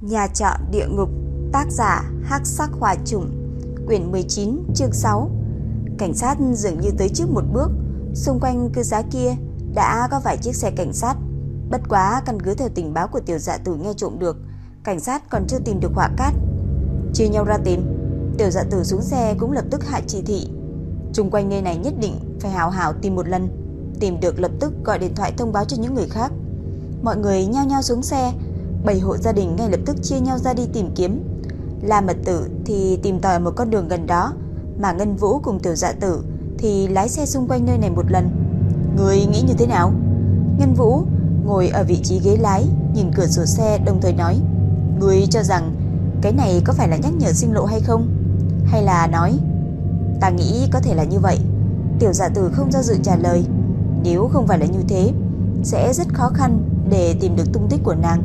Nhà trọ địa ngục, tác giả Hắc Sắc hòa Trùng, quyển 19, chương 6. Cảnh sát dường như tới trước một bước, xung quanh cư xá kia đã có vài chiếc xe cảnh sát. Bất quá căn cứ theo tình báo của tiểu dạ tử nghe trộm được, cảnh sát còn chưa tìm được họa cát. Chia nhau ra tìm, tiểu dạ tử xuống xe cũng lập tức hạ chỉ thị. Trung quanh nơi này nhất định phải hào hào tìm một lần, tìm được lập tức gọi điện thoại thông báo cho những người khác. Mọi người nhao nhao xuống xe, bảy hộ gia đình ngay lập tức chia nhau ra đi tìm kiếm. La Mật Tử thì tìm tòi một con đường gần đó, mà Ngân Vũ cùng Tiểu Dạ Tử thì lái xe xung quanh nơi này một lần. Người nghĩ như thế nào? Ngân Vũ ngồi ở vị trí ghế lái, nhìn cửa sổ xe đồng thời nói: "Ngươi cho rằng cái này có phải là nhắc nhở sinh lộ hay không? Hay là nói Ta nghĩ có thể là như vậy." Tiểu Dạ Tử không do dự trả lời: "Nếu không phải là như thế, sẽ rất khó khăn để tìm được tung tích của nàng."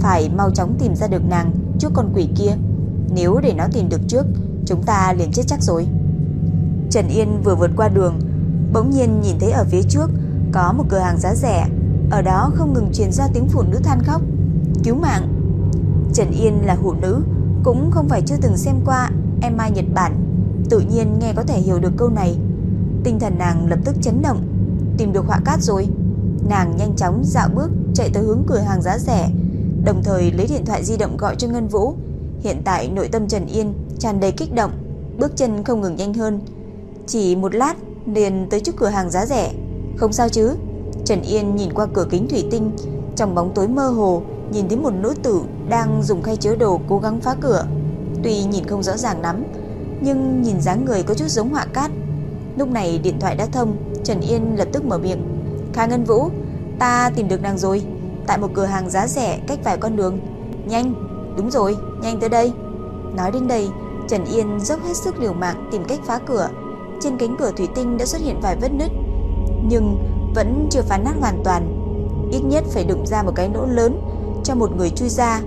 Phải mau chóng tìm ra được nàng trước con quỷ kia. Nếu để nó tìm được trước, Chúng ta liền chết chắc rồi. Trần Yên vừa vượt qua đường, Bỗng nhiên nhìn thấy ở phía trước Có một cửa hàng giá rẻ. Ở đó không ngừng truyền ra tiếng phụ nữ than khóc. Cứu mạng! Trần Yên là phụ nữ, Cũng không phải chưa từng xem qua Em Nhật Bản. Tự nhiên nghe có thể hiểu được câu này. Tinh thần nàng lập tức chấn động. Tìm được họa cát rồi. Nàng nhanh chóng dạo bước chạy tới hướng cửa hàng giá rẻ đồng thời lấy điện thoại di động gọi cho Ngân Vũ. Hiện tại nội tâm Trần Yên tràn đầy kích động, bước chân không ngừng nhanh hơn. Chỉ một lát liền tới trước cửa hàng giá rẻ. Không sao chứ? Trần Yên nhìn qua cửa kính thủy tinh, trong bóng tối mơ hồ nhìn thấy một nữ tử đang dùng khay chứa đồ cố gắng phá cửa. Tuy nhìn không rõ ràng lắm, nhưng nhìn dáng người có chút giống họa cát. Lúc này điện thoại đã thông, Trần Yên lập tức mở miệng. Kha Ngân Vũ, ta tìm được nàng rồi tại một cửa hàng giá rẻ cách vài con đường. Nhanh, đúng rồi, nhanh tới đây. Nói đến đây, Trần Yên dốc hết sức liều mạng tìm cách phá cửa. Trên cánh cửa thủy tinh đã xuất hiện vài vết nứt, nhưng vẫn chưa phá nát hoàn toàn. Ít nhất phải đụng ra một cái lỗ lớn cho một người chui ra.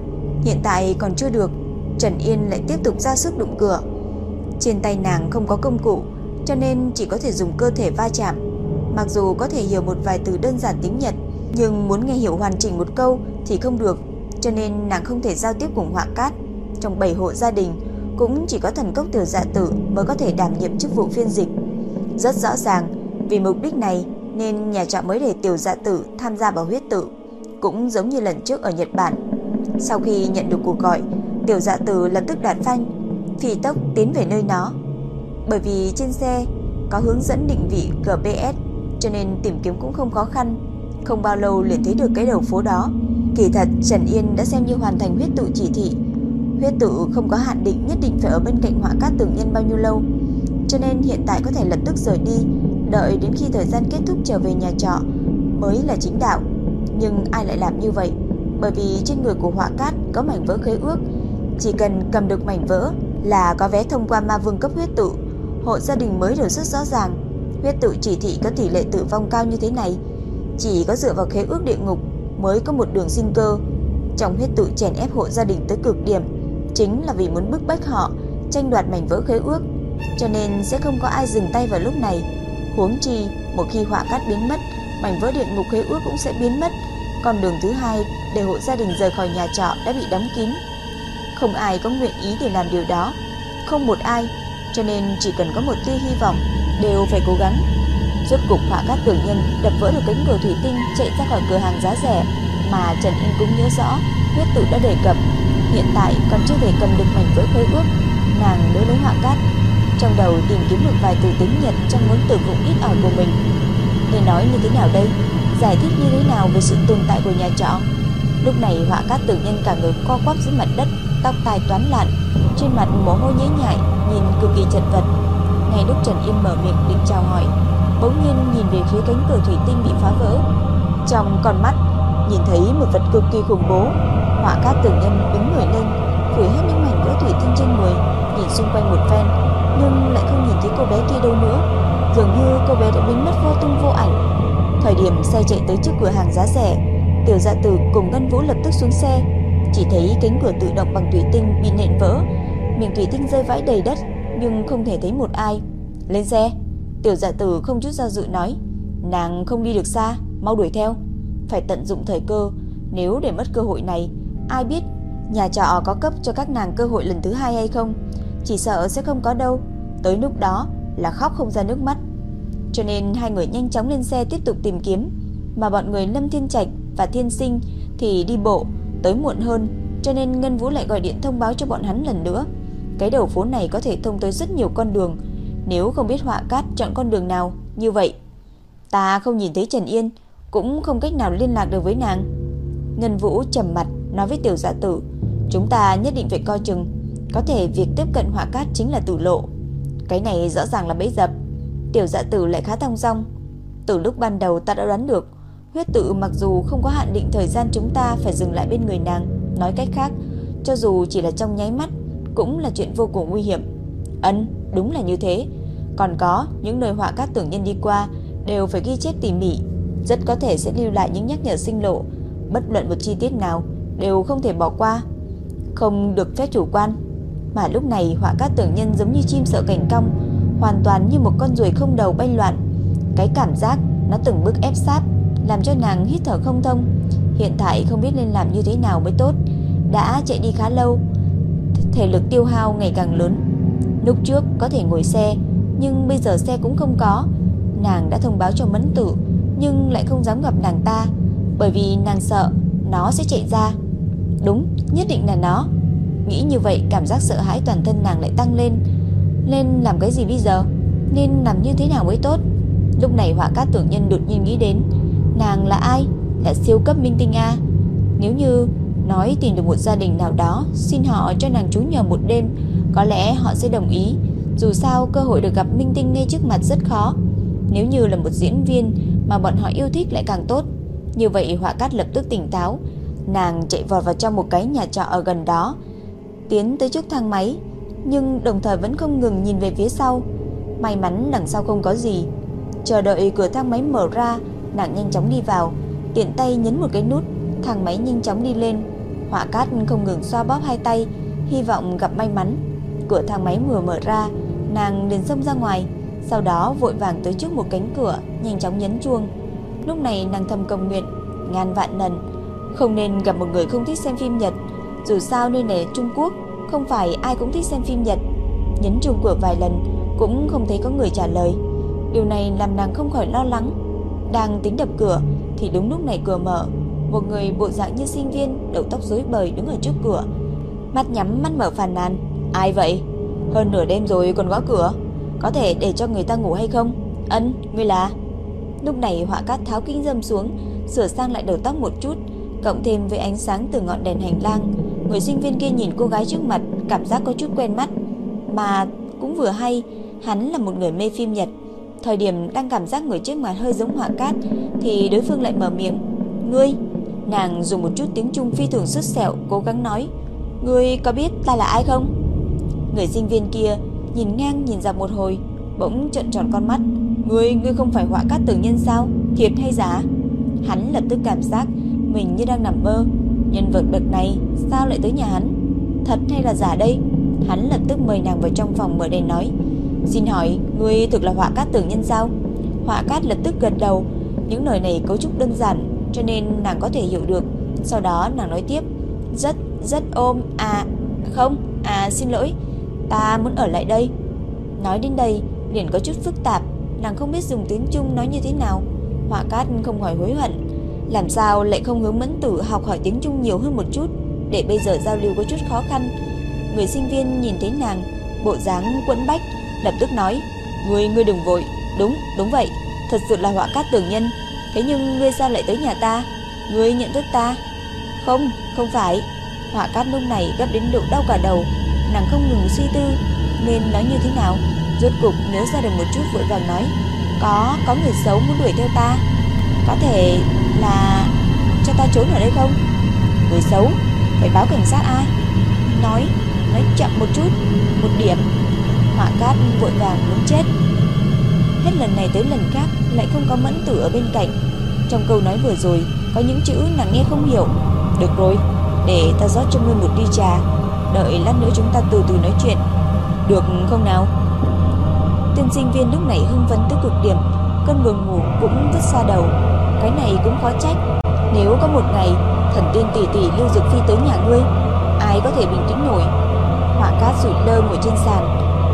Hiện tại còn chưa được, Trần Yên lại tiếp tục ra sức đụng cửa. Trên tay nàng không có công cụ, cho nên chỉ có thể dùng cơ thể va chạm. Mặc dù có thể hiểu một vài từ đơn giản tiếng Nhật, nhưng muốn nghe hiểu hoàn chỉnh một câu thì không được, cho nên nàng không thể giao tiếp cùng Họa Cát. Trong bảy hộ gia đình, cũng chỉ có thần cốc tiểu dạ tử mới có thể đảm nhiệm chức vụ phiên dịch. Rất rõ ràng, vì mục đích này nên nhà trọ mới để tiểu dạ tử tham gia vào huyết tự, cũng giống như lần trước ở Nhật Bản. Sau khi nhận được cuộc gọi, tiểu dạ tử lập tức đạt phanh, phi tốc tiến về nơi nó. Bởi vì trên xe có hướng dẫn định vị GPS, cho nên tìm kiếm cũng không khó khăn. Không bao lâu liền thấy được cái đầu phố đó. Kỳ thật, Trần Yên đã xem như hoàn thành huyết tự chỉ thị. Huyết tự không có hạn định nhất định phải ở bên cạnh họa cát tường nhân bao nhiêu lâu. Cho nên hiện tại có thể lập tức rời đi, Đợi đến khi thời gian kết thúc trở về nhà trọ Mới là chính đạo. Nhưng ai lại làm như vậy? Bởi vì trên người của họa cát có mảnh vỡ khế ước. Chỉ cần cầm được mảnh vỡ Là có vé thông qua ma vương cấp huyết tự. Hộ gia đình mới đều rất rõ ràng. Huyết tự chỉ thị có tỷ lệ tử vong cao như thế này chỉ có dựa vào khế ước địa ngục mới có một đường sinh cơ. Trong huyết tự chèn ép hộ gia đình tới cực điểm, chính là vì muốn bức bách họ tranh đoạt mảnh vỡ khế ước, cho nên sẽ không có ai dừng tay vào lúc này. Huống chi, một khi họa cát biến mất, mảnh vỡ địa ngục khế ước cũng sẽ biến mất. Còn đường thứ hai để hộ gia đình rời khỏi nhà trọ đã bị đóng kín. Không ai có nguyện ý để làm điều đó, không một ai, cho nên chỉ cần có một tia hy vọng đều phải cố gắng. Rốt cục họa cát tưởng nhân đập vỡ được cánh cửa thủy tinh chạy ra khỏi cửa hàng giá rẻ mà Trần Yên cũng nhớ rõ huyết tự đã đề cập. Hiện tại còn chưa thể cầm được mảnh vỡ khế ước, nàng đỡ lấy họa cát. Trong đầu tìm kiếm được vài từ tiếng Nhật trong muốn tử vụng ít ỏi của mình. Nên nói như thế nào đây? Giải thích như thế nào về sự tồn tại của nhà trọ? Lúc này họa cát tưởng nhân cả người co quắp dưới mặt đất, tóc tai toán lạn, trên mặt mồ hôi nhễ nhại, nhìn cực kỳ chật vật. Ngay lúc Trần Yên mở miệng định chào hỏi, bỗng nhiên nhìn về phía cánh cửa thủy tinh bị phá vỡ. Trong con mắt nhìn thấy một vật cực kỳ khủng bố. Họa cát tử nhân đứng người lên, phủi hết những mảnh vỡ thủy tinh trên người, nhìn xung quanh một phen, nhưng lại không nhìn thấy cô bé kia đâu nữa. Dường như cô bé đã biến mất vô tung vô ảnh. Thời điểm xe chạy tới trước cửa hàng giá rẻ, Tiểu Dạ Tử cùng Ngân Vũ lập tức xuống xe, chỉ thấy cánh cửa tự động bằng thủy tinh bị nện vỡ, miệng thủy tinh rơi vãi đầy đất, nhưng không thể thấy một ai. Lên xe. Tiểu dạ tử không chút do dự nói, Nàng không đi được xa, Mau đuổi theo. Phải tận dụng thời cơ, Nếu để mất cơ hội này, Ai biết Nhà trọ có cấp cho các nàng cơ hội lần thứ hai hay không? Chỉ sợ sẽ không có đâu. Tới lúc đó là khóc không ra nước mắt. Cho nên hai người nhanh chóng lên xe tiếp tục tìm kiếm. Mà bọn người Lâm Thiên Trạch và Thiên Sinh Thì đi bộ Tới muộn hơn, Cho nên Ngân Vũ lại gọi điện thông báo cho bọn hắn lần nữa. Cái đầu phố này có thể thông tới rất nhiều con đường nếu không biết họa cát chọn con đường nào Như vậy Ta không nhìn thấy Trần Yên Cũng không cách nào liên lạc được với nàng. Ngân Vũ trầm mặt nói với tiểu dạ tử Chúng ta nhất định phải coi chừng Có thể việc tiếp cận họa cát chính là tử lộ. Cái này rõ ràng là bẫy dập. Tiểu dạ tử lại khá thong dong Từ lúc ban đầu ta đã đoán được Huyết tự mặc dù không có hạn định thời gian chúng ta phải dừng lại bên người nàng Nói cách khác Cho dù chỉ là trong nháy mắt Cũng là chuyện vô cùng nguy hiểm. Ấn, đúng là như thế. Còn có, những nơi họa các tưởng nhân đi qua Đều phải ghi chép tỉ mỉ, Rất có thể sẽ lưu lại những nhắc nhở sinh lộ. Bất luận một chi tiết nào Đều không thể bỏ qua, Không được phép chủ quan. Mà lúc này, họa các tưởng nhân giống như chim sợ cảnh cong, Hoàn toàn như một con ruồi không đầu bay loạn. Cái cảm giác nó từng bước ép sát, Làm cho nàng hít thở không thông. Hiện tại không biết nên làm như thế nào mới tốt, Đã chạy đi khá lâu Thể lực tiêu hao ngày càng lớn. Lúc trước có thể ngồi xe Nhưng bây giờ xe cũng không có. Nàng đã thông báo cho mẫn tử Nhưng lại không dám gặp nàng ta Bởi vì nàng sợ Nó sẽ chạy ra. Đúng, nhất định là nó. Nghĩ như vậy cảm giác sợ hãi toàn thân nàng lại tăng lên. Nên làm cái gì bây giờ? Nên làm như thế nào mới tốt? Lúc này họa cát tưởng nhân đột nhiên nghĩ đến Nàng là ai? Là siêu cấp minh tinh A. Nếu như nói tìm được một gia đình nào đó Xin họ cho nàng trú nhờ một đêm có lẽ họ sẽ đồng ý. Dù sao, cơ hội được gặp minh tinh ngay trước mặt rất khó. Nếu như là một diễn viên Mà bọn họ yêu thích lại càng tốt. Như vậy, họa cát lập tức tỉnh táo. Nàng chạy vọt vào trong một cái nhà trọ ở gần đó, Tiến tới trước thang máy, Nhưng đồng thời vẫn không ngừng nhìn về phía sau. May mắn đằng sau không có gì. Chờ đợi cửa thang máy mở ra, Nàng nhanh chóng đi vào, Tiện tay nhấn một cái nút, Thang máy nhanh chóng đi lên. Họa cát không ngừng xoa bóp hai tay, Hy vọng gặp may mắn. Cửa thang máy vừa mở ra, Nàng liền xông ra ngoài, Sau đó vội vàng tới trước một cánh cửa, Nhanh chóng nhấn chuông. Lúc này nàng thầm cầu nguyện, Ngàn vạn lần, Không nên gặp một người không thích xem phim Nhật, Dù sao nơi này Trung Quốc, Không phải ai cũng thích xem phim Nhật. Nhấn chuông cửa vài lần, Cũng không thấy có người trả lời. Điều này làm nàng không khỏi lo lắng. Đang tính đập cửa, Thì đúng lúc này cửa mở, Một người bộ dạng như sinh viên, Đầu tóc rối bời đứng ở trước cửa, Mắt nhắm mắt mở phàn nàn. Ai vậy? Hơn nửa đêm rồi còn gõ cửa. Có thể để cho người ta ngủ hay không? Ân, ngươi là? Lúc này họa cát tháo kính dâm xuống Sửa sang lại đầu tóc một chút Cộng thêm với ánh sáng từ ngọn đèn hành lang. Người sinh viên kia nhìn cô gái trước mặt Cảm giác có chút quen mắt. Mà cũng vừa hay Hắn là một người mê phim Nhật. Thời điểm đang cảm giác người trước mặt hơi giống họa cát Thì đối phương lại mở miệng. Ngươi Nàng dùng một chút tiếng Trung phi thường sức sẹo Cố gắng nói. Ngươi có biết ta là ai không? Người sinh viên kia nhìn ngang nhìn dọc một hồi Bỗng trợn tròn con mắt. Ngươi, ngươi không phải họa cát tường nhân sao? Thiệt hay giả? Hắn lập tức cảm giác mình như đang nằm mơ. Nhân vật bậc này sao lại tới nhà hắn? Thật hay là giả đây? Hắn lập tức mời nàng vào trong phòng mở đèn nói. Xin hỏi ngươi thực là họa cát tường nhân sao? Họa cát lập tức gật đầu. Những lời này cấu trúc đơn giản Cho nên nàng có thể hiểu được. Sau đó nàng nói tiếp. Rất rất ôm À không À xin lỗi. Ta muốn ở lại đây. Nói đến đây liền có chút phức tạp Nàng không biết dùng tiếng Trung nói như thế nào. Họa cát không hỏi hối hận. Làm sao lại không hướng mẫn tử học hỏi tiếng Trung nhiều hơn một chút Để bây giờ giao lưu có chút khó khăn. Người sinh viên nhìn thấy nàng Bộ dáng quẫn bách Lập tức nói Ngươi, ngươi đừng vội. Đúng, đúng vậy. Thật sự là họa cát tưởng nhân. Thế nhưng ngươi sao lại tới nhà ta? Ngươi nhận thức ta? Không, không phải. Họa cát lúc này gấp đến độ đau cả đầu. Nàng không ngừng suy tư Nên nói như thế nào? Rốt cục nhớ ra được một chút vội vàng nói Có, có người xấu muốn đuổi theo ta. Có thể là Cho ta trốn ở đây không? Người xấu, phải báo cảnh sát ai? Nói, nói chậm một chút Một điểm. Họa cát vội vàng muốn chết. Hết lần này tới lần khác Lại không có mẫn tử ở bên cạnh. Trong câu nói vừa rồi Có những chữ nàng nghe không hiểu. Được rồi, để ta rót cho ngươi một ly trà. Đợi lát nữa chúng ta từ từ nói chuyện Được không nào Tên sinh viên lúc này hưng phấn tới cực điểm Cơn buồn ngủ cũng vứt xa đầu Cái này cũng khó trách Nếu có một ngày Thần tiên tỷ tỷ lưu dực phi tới nhà ngươi ai có thể bình tĩnh nổi. Họa cát rủi lơ ngồi trên sàn,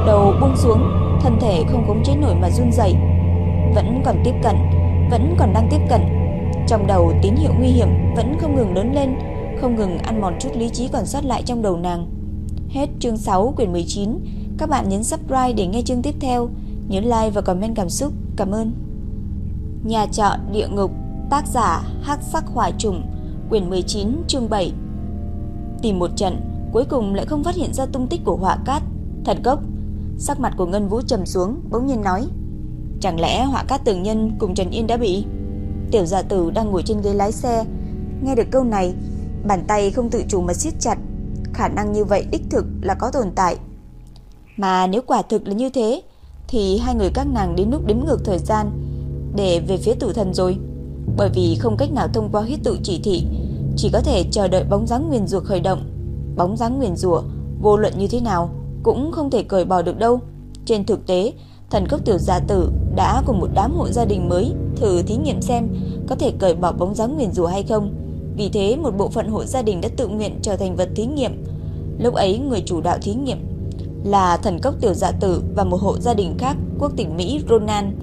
đầu buông xuống, thân thể không khống chế nổi mà run rẩy. Vẫn còn tiếp cận, vẫn còn đang tiếp cận. Trong đầu tín hiệu nguy hiểm vẫn không ngừng lớn lên, không ngừng ăn mòn chút lý trí còn sót lại trong đầu nàng. Hết chương 6 quyển 19. Các bạn nhấn subscribe để nghe chương tiếp theo. Nhớ like và comment cảm xúc. Cảm ơn. Nhà trọ địa ngục, tác giả Hắc Sắc Hỏa Trùng, quyển 19, chương 7. Tìm một trận, cuối cùng lại không phát hiện ra tung tích của Họa Cát. Thật gốc. Sắc mặt của Ngân Vũ trầm xuống, bỗng nhiên nói: "Chẳng lẽ Họa Cát Tường Nhân cùng Trần Yên đã bị?" Tiểu Dạ tử đang ngồi trên ghế lái xe, nghe được câu này, bàn tay không tự chủ mà siết chặt, khả năng như vậy đích thực là có tồn tại. Mà nếu quả thực là như thế, thì hai người các nàng đến lúc đếm ngược thời gian để về phía tử thần rồi. Bởi vì không cách nào thông qua huyết tự chỉ thị, chỉ có thể chờ đợi bóng dáng nguyền rùa khởi động. Bóng dáng nguyền rùa vô luận như thế nào cũng không thể cởi bỏ được đâu. Trên thực tế, thần cốc tiểu gia tử đã cùng một đám hộ gia đình mới thử thí nghiệm xem có thể cởi bỏ bóng dáng nguyền rùa hay không. Vì thế, một bộ phận hộ gia đình đã tự nguyện trở thành vật thí nghiệm. Lúc ấy, người chủ đạo thí nghiệm là thần cốc tiểu dạ tử và một hộ gia đình khác quốc tỉnh Mỹ Ronan.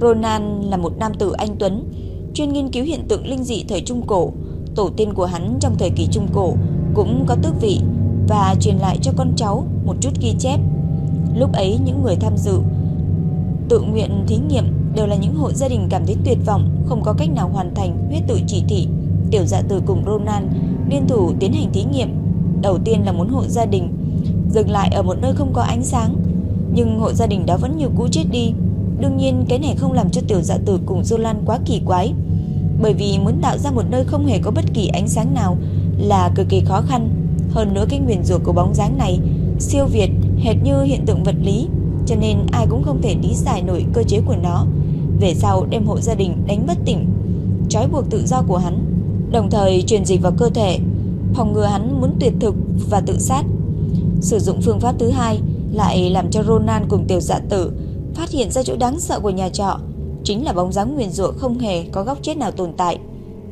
Ronan là một nam tử anh tuấn, chuyên nghiên cứu hiện tượng linh dị thời Trung Cổ. Tổ tiên của hắn trong thời kỳ Trung Cổ cũng có tước vị và truyền lại cho con cháu một chút ghi chép. Lúc ấy những người tham dự tự nguyện thí nghiệm đều là những hộ gia đình cảm thấy tuyệt vọng, không có cách nào hoàn thành huyết tự chỉ thị. Tiểu dạ tử cùng Ronan liên thủ tiến hành thí nghiệm. Đầu tiên là muốn hộ gia đình dừng lại ở một nơi không có ánh sáng, nhưng hộ gia đình đó vẫn như cũ chết đi. Đương nhiên cái này không làm cho tiểu dạ tử cùng Ronan quá kỳ quái, bởi vì muốn tạo ra một nơi không hề có bất kỳ ánh sáng nào là cực kỳ khó khăn. Hơn nữa cái nguyền rủa của bóng dáng này siêu việt hệt như hiện tượng vật lý, cho nên ai cũng không thể lý giải nổi cơ chế của nó. Về sau đem hộ gia đình đánh bất tỉnh, trói buộc tự do của hắn, đồng thời truyền dịch vào cơ thể, phòng ngừa hắn muốn tuyệt thực và tự sát. Sử dụng phương pháp thứ hai lại làm cho Ronan cùng tiểu dạ tử phát hiện ra chỗ đáng sợ của nhà trọ, chính là bóng dáng nguyền rủa không hề có góc chết nào tồn tại.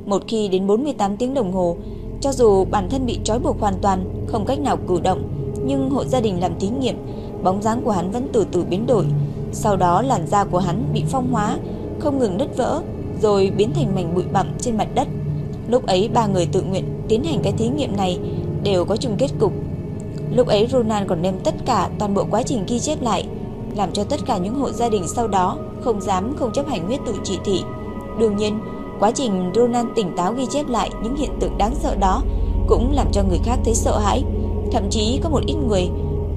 Một khi đến 48 tiếng đồng hồ, cho dù bản thân bị trói buộc hoàn toàn, không cách nào cử động, nhưng hộ gia đình làm thí nghiệm, bóng dáng của hắn vẫn từ từ biến đổi. Sau đó làn da của hắn bị phong hóa, không ngừng nứt vỡ, rồi biến thành mảnh bụi bặm trên mặt đất. Lúc ấy ba người tự nguyện tiến hành cái thí nghiệm này đều có chung kết cục Lúc ấy Ronan còn đem tất cả toàn bộ quá trình ghi chép lại, làm cho tất cả những hộ gia đình sau đó không dám không chấp hành huyết tự chỉ thị. Đương nhiên, quá trình Ronan tỉnh táo ghi chép lại những hiện tượng đáng sợ đó cũng làm cho người khác thấy sợ hãi. Thậm chí có một ít người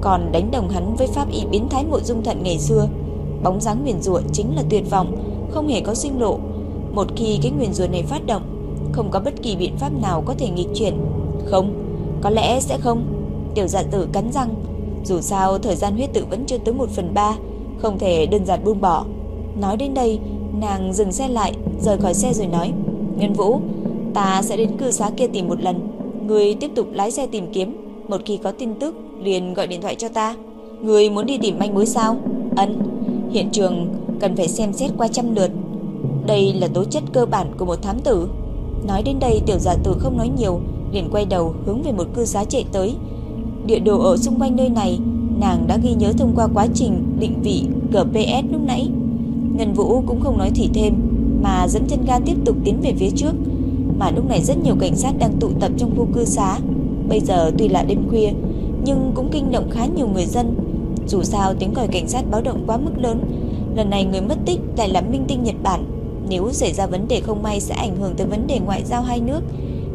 còn đánh đồng hắn với pháp y biến thái mộ dung thận ngày xưa. Bóng dáng nguyền rủa chính là tuyệt vọng, không hề có sinh lộ. Một khi cái nguyền rủa này phát động, không có bất kỳ biện pháp nào có thể nghịch chuyển. Không, có lẽ sẽ không. Tiểu dạ tử cắn răng. Dù sao thời gian huyết tự vẫn chưa tới 1 phần 3 Không thể đơn giản buông bỏ. Nói đến đây Nàng dừng xe lại Rời khỏi xe rồi nói nhân Vũ Ta sẽ đến cư xá kia tìm một lần. Người tiếp tục lái xe tìm kiếm. Một khi có tin tức liền gọi điện thoại cho ta. Người muốn đi tìm manh mối sao? Ấn Hiện trường cần phải xem xét qua trăm lượt. Đây là tố chất cơ bản của một thám tử. Nói đến đây tiểu giả tử không nói nhiều, liền quay đầu hướng về một cư xá chạy tới. Địa đồ ở xung quanh nơi này, Nàng đã ghi nhớ thông qua quá trình định vị GPS lúc nãy. Ngân Vũ cũng không nói thì thêm, Mà dẫn chân ga tiếp tục tiến về phía trước. Mà lúc này rất nhiều cảnh sát đang tụ tập trong khu cư xá. Bây giờ tuy là đêm khuya, Nhưng cũng kinh động khá nhiều người dân. Dù sao tiếng còi cảnh sát báo động quá mức lớn, Lần này người mất tích lại là minh tinh Nhật Bản. Nếu xảy ra vấn đề không may sẽ ảnh hưởng tới vấn đề ngoại giao hai nước.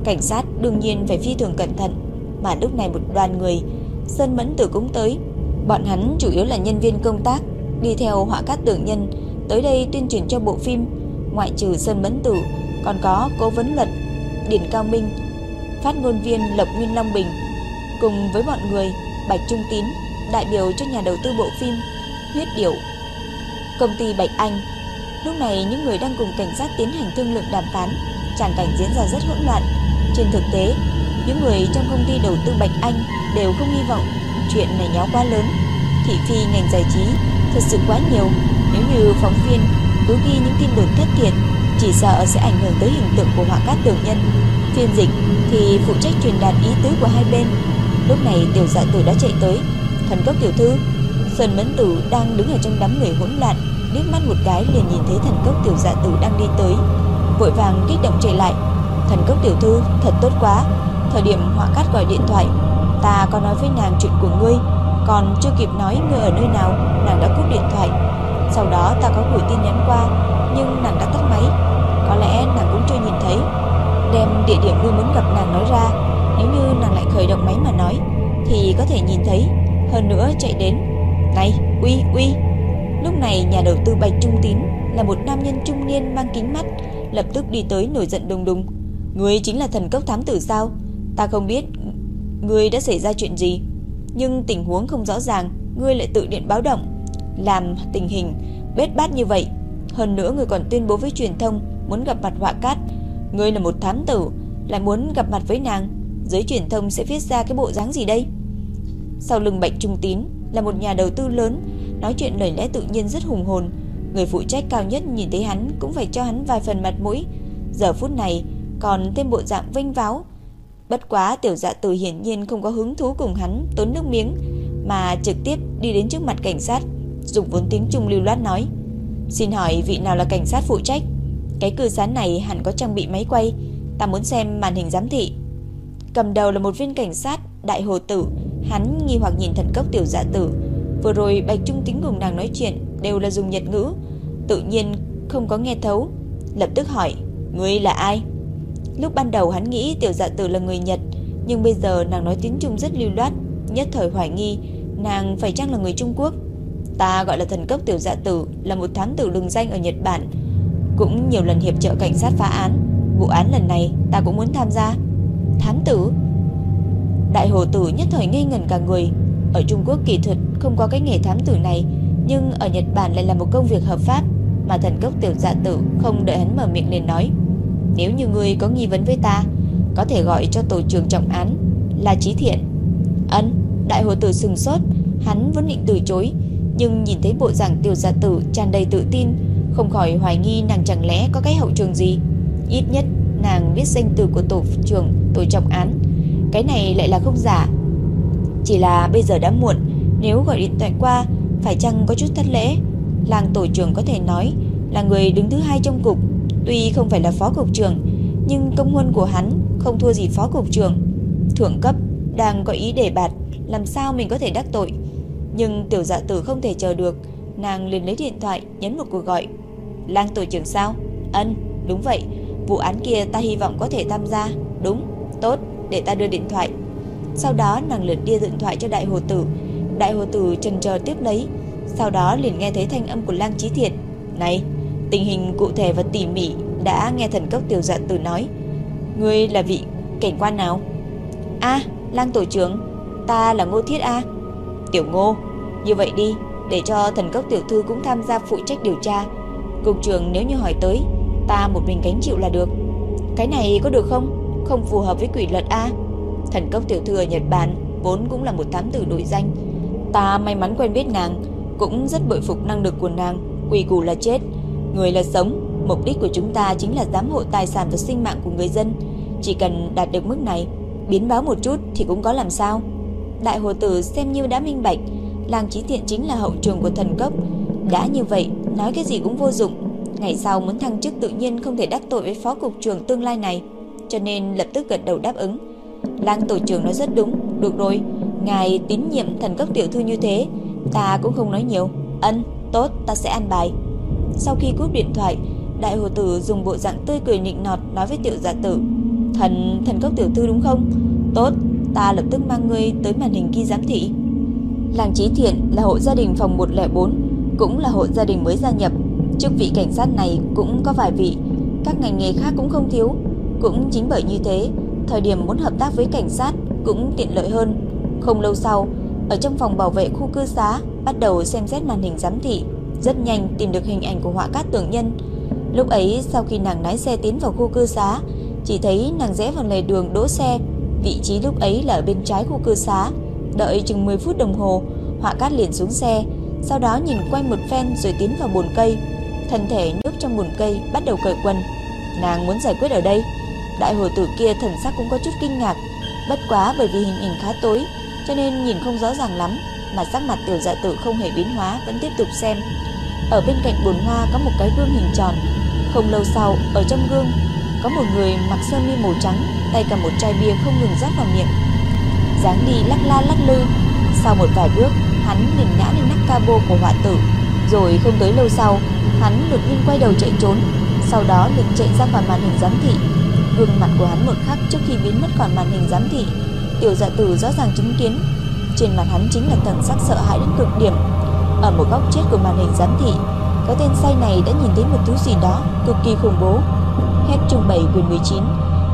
Cảnh sát đương nhiên phải phi thường cẩn thận. Mà lúc này một đoàn người, Sơn Mẫn Tử cũng tới. Bọn hắn chủ yếu là nhân viên công tác, Đi theo họa cát tưởng nhân, Tới đây tuyên truyền cho bộ phim. Ngoại trừ Sơn Mẫn Tử, Còn có cố vấn luật Điển Cao Minh, Phát ngôn viên Lộc Nguyên Long Bình. Cùng với bọn người, Bạch Trung Tín, Đại biểu cho nhà đầu tư bộ phim, Huyết Điểu, Công ty Bạch Anh. Lúc này những người đang cùng cảnh sát tiến hành thương lượng đàm phán Tràng cảnh diễn ra rất hỗn loạn Trên thực tế những người trong công ty đầu tư Bạch Anh đều không hy vọng chuyện này nháo quá lớn. Thị phi ngành giải trí thật sự quá nhiều. Nếu như phóng viên cứ ghi những tin đồn thất thiệt, chỉ sợ sẽ ảnh hưởng tới hình tượng của họa cát tưởng nhân. Phiên dịch thì phụ trách truyền đạt ý tứ của hai bên. Lúc này tiểu dạ tử đã chạy tới Thần cốc tiểu thư Sơn Mẫn Tử đang đứng ở trong đám người hỗn loạn liếc mắt một cái liền nhìn thấy thần cốc tiểu dạ tử đang đi tới. Vội vàng kích động chạy lại. Thần cốc tiểu thư, thật tốt quá. Thời điểm họa cát gọi điện thoại, Ta có nói với nàng chuyện của ngươi, Còn chưa kịp nói ngươi ở nơi nào, Nàng đã cúp điện thoại. Sau đó ta có gửi tin nhắn qua, Nhưng nàng đã tắt máy. Có lẽ nàng cũng chưa nhìn thấy. Đem địa điểm ngươi muốn gặp nàng nói ra, Nếu như nàng lại khởi động máy mà nói, Thì có thể nhìn thấy. Hơn nữa chạy đến. Này, uy uy. Lúc này nhà đầu tư Bạch Trung Tín Là một nam nhân trung niên mang kính mắt, Lập tức đi tới nổi giận đùng đùng. Ngươi chính là thần cốc thám tử sao? Ta không biết Ngươi đã xảy ra chuyện gì, Nhưng tình huống không rõ ràng, Ngươi lại tự điện báo động, Làm tình hình bết bát như vậy. Hơn nữa ngươi còn tuyên bố với truyền thông Muốn gặp mặt họa cát. Ngươi là một thám tử, Lại muốn gặp mặt với nàng, Giới truyền thông sẽ viết ra cái bộ dáng gì đây? Sau lưng Bạch Trung Tín Là một nhà đầu tư lớn Nói chuyện lời lẽ tự nhiên rất hùng hồn. Người phụ trách cao nhất nhìn thấy hắn Cũng phải cho hắn vài phần mặt mũi. Giờ phút này, còn thêm bộ dạng vinh váo. Bất quá tiểu dạ tử hiển nhiên không có hứng thú cùng hắn tốn nước miếng, Mà trực tiếp đi đến trước mặt cảnh sát, Dùng vốn tiếng trung lưu loát nói, Xin hỏi vị nào là cảnh sát phụ trách? Cái cư xá này hẳn có trang bị máy quay, Ta muốn xem màn hình giám thị. Cầm đầu là một viên cảnh sát, Đại hồ tử. Hắn nghi hoặc nhìn thần cốc tiểu dạ tử Vừa rồi Bạch Trung Tính cùng nàng nói chuyện Đều là dùng nhật ngữ. Tự nhiên không có nghe thấu. Lập tức hỏi, Ngươi là ai? Lúc ban đầu hắn nghĩ tiểu dạ tử là người Nhật, Nhưng bây giờ nàng nói tiếng Trung rất lưu loát, Nhất thời hoài nghi Nàng phải chăng là người Trung Quốc. Ta gọi là thần cấp tiểu dạ tử, Là một thám tử lừng danh ở Nhật Bản, Cũng nhiều lần hiệp trợ cảnh sát phá án. Vụ án lần này ta cũng muốn tham gia. Thám tử? Đại hồ tử nhất thời ngây ngẩn cả người ở Trung Quốc kỳ thuật không có cái nghề thám tử này, Nhưng ở Nhật Bản lại là một công việc hợp pháp Mà thần cốc tiểu dạ tử không đợi hắn mở miệng liền nói. Nếu như ngươi có nghi vấn với ta, Có thể gọi cho tổ trưởng trọng án Là Trí Thiện. Ấn, Đại hồ tử sừng sốt, Hắn vẫn định từ chối, Nhưng nhìn thấy bộ dạng tiểu dạ tử tràn đầy tự tin, Không khỏi hoài nghi nàng chẳng lẽ có cái hậu trường gì. Ít nhất nàng biết danh từ của tổ trưởng, tổ trọng án. Cái này lại là không giả chỉ là bây giờ đã muộn Nếu gọi điện thoại qua Phải chăng có chút thất lễ Làng tổ trưởng có thể nói Là người đứng thứ hai trong cục Tuy không phải là phó cục trưởng, nhưng công huân của hắn không thua gì phó cục trưởng. Thượng cấp đang có ý đề bạt, làm sao mình có thể đắc tội. Nhưng tiểu dạ tử không thể chờ được, nàng liền lấy điện thoại nhấn một cuộc gọi. Lang tổ trưởng sao? Ân, đúng vậy, vụ án kia ta hy vọng có thể tham gia. Đúng, tốt, để ta đưa điện thoại. Sau đó nàng liền đưa điện thoại cho đại hồ tử. Đại hồ tử trần chờ tiếp lấy, sau đó liền nghe thấy thanh âm của Lang Chí Thiện. Này, Tình hình cụ thể và tỉ mỉ đã nghe thần cốc tiểu dạ tử nói. Ngươi là vị cảnh quan nào? A, lang tổ trưởng, ta là Ngô Thiết A. Tiểu Ngô, như vậy đi, để cho thần cốc tiểu thư cũng tham gia phụ trách điều tra. Cục trưởng nếu như hỏi tới, ta một mình gánh chịu là được. Cái này có được không? Không phù hợp với quỷ luật A. Thần cốc tiểu thừa Nhật Bản vốn cũng là một thám tử nổi danh. Ta may mắn quen biết nàng, cũng rất bội phục năng lực của nàng, quỷ củ là chết. Người là sống, mục đích của chúng ta chính là giám hộ tài sản và sinh mạng của người dân. Chỉ cần đạt được mức này, biến báo một chút thì cũng có làm sao. Đại hồ tử xem như đã minh bạch, làng trí thiện chính là hậu trường của thần cốc. Đã như vậy, nói cái gì cũng vô dụng. Ngày sau muốn thăng chức tự nhiên không thể đắc tội với phó cục trưởng tương lai này, cho nên lập tức gật đầu đáp ứng. Lang tổ trưởng nói rất đúng, được rồi, ngài tín nhiệm thần cấp tiểu thư như thế, ta cũng không nói nhiều. Ân, tốt, ta sẽ an bài. Sau khi cúp điện thoại, đại hồ tử dùng bộ dạng tươi cười nịnh nọt nói với tiểu giả tử. Thần, thần cấp tiểu thư đúng không? Tốt, ta lập tức mang ngươi tới màn hình ghi giám thị. Làng Trí Thiện là hộ gia đình phòng 104, cũng là hộ gia đình mới gia nhập. Chức vị cảnh sát này cũng có vài vị, các ngành nghề khác cũng không thiếu. Cũng chính bởi như thế, thời điểm muốn hợp tác với cảnh sát cũng tiện lợi hơn. Không lâu sau, ở trong phòng bảo vệ khu cư xá bắt đầu xem xét màn hình giám thị rất nhanh tìm được hình ảnh của họa cát tưởng nhân. Lúc ấy sau khi nàng lái xe tiến vào khu cư xá, chỉ thấy nàng rẽ vào lề đường đỗ xe. Vị trí lúc ấy là ở bên trái khu cư xá. Đợi chừng 10 phút đồng hồ, họa cát liền xuống xe, sau đó nhìn quanh một phen rồi tiến vào bồn cây. Thân thể nước trong bồn cây bắt đầu cởi quần. Nàng muốn giải quyết ở đây. Đại hồ tử kia thần sắc cũng có chút kinh ngạc, bất quá bởi vì hình ảnh khá tối, cho nên nhìn không rõ ràng lắm, mà sắc mặt tiểu dạ tử không hề biến hóa vẫn tiếp tục xem. Ở bên cạnh bồn hoa có một cái gương hình tròn. Không lâu sau, ở trong gương có một người mặc sơ mi màu trắng, tay cầm một chai bia không ngừng rót vào miệng. dáng đi lắc la lắc lư. Sau một vài bước, hắn liền ngã lên nắp cabo của họa tử. Rồi không tới lâu sau, hắn đột nhiên quay đầu chạy trốn, sau đó liền chạy ra khỏi màn hình giám thị. Gương mặt của hắn một khắc trước khi biến mất khỏi màn hình giám thị, tiểu dạ tử rõ ràng chứng kiến. Trên mặt hắn chính là thần sắc sợ hãi đến cực điểm. Ở một góc chết của màn hình giám thị, cái tên say này đã nhìn thấy một thứ gì đó cực kỳ khủng bố. Hết chương 7 quyền 19.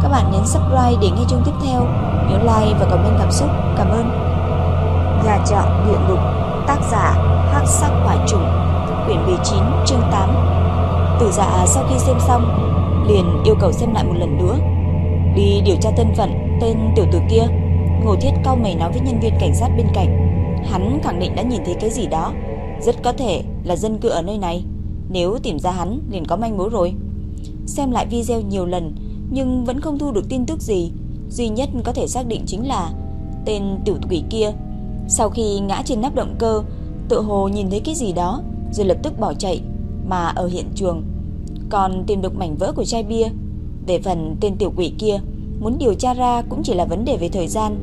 Các bạn nhấn subscribe để nghe chương tiếp theo. Nhớ like và comment cảm xúc. Cảm ơn. Nhà trọ địa ngục, tác giả Hắc Sắc Hỏa Trùng, quyển 19, chương 8. Tử Dạ sau khi xem xong, liền yêu cầu xem lại một lần nữa. Đi điều tra thân phận tên tiểu tử kia. Ngô Thiết cau mày nói với nhân viên cảnh sát bên cạnh. Hắn khẳng định đã nhìn thấy cái gì đó, rất có thể là dân cư ở nơi này. Nếu tìm ra hắn liền có manh mối rồi. Xem lại video nhiều lần nhưng vẫn không thu được tin tức gì. Duy nhất có thể xác định chính là tên tiểu quỷ kia. Sau khi ngã trên nắp động cơ, tự hồ nhìn thấy cái gì đó rồi lập tức bỏ chạy. Mà ở hiện trường còn tìm được mảnh vỡ của chai bia. Về phần tên tiểu quỷ kia, muốn điều tra ra cũng chỉ là vấn đề về thời gian.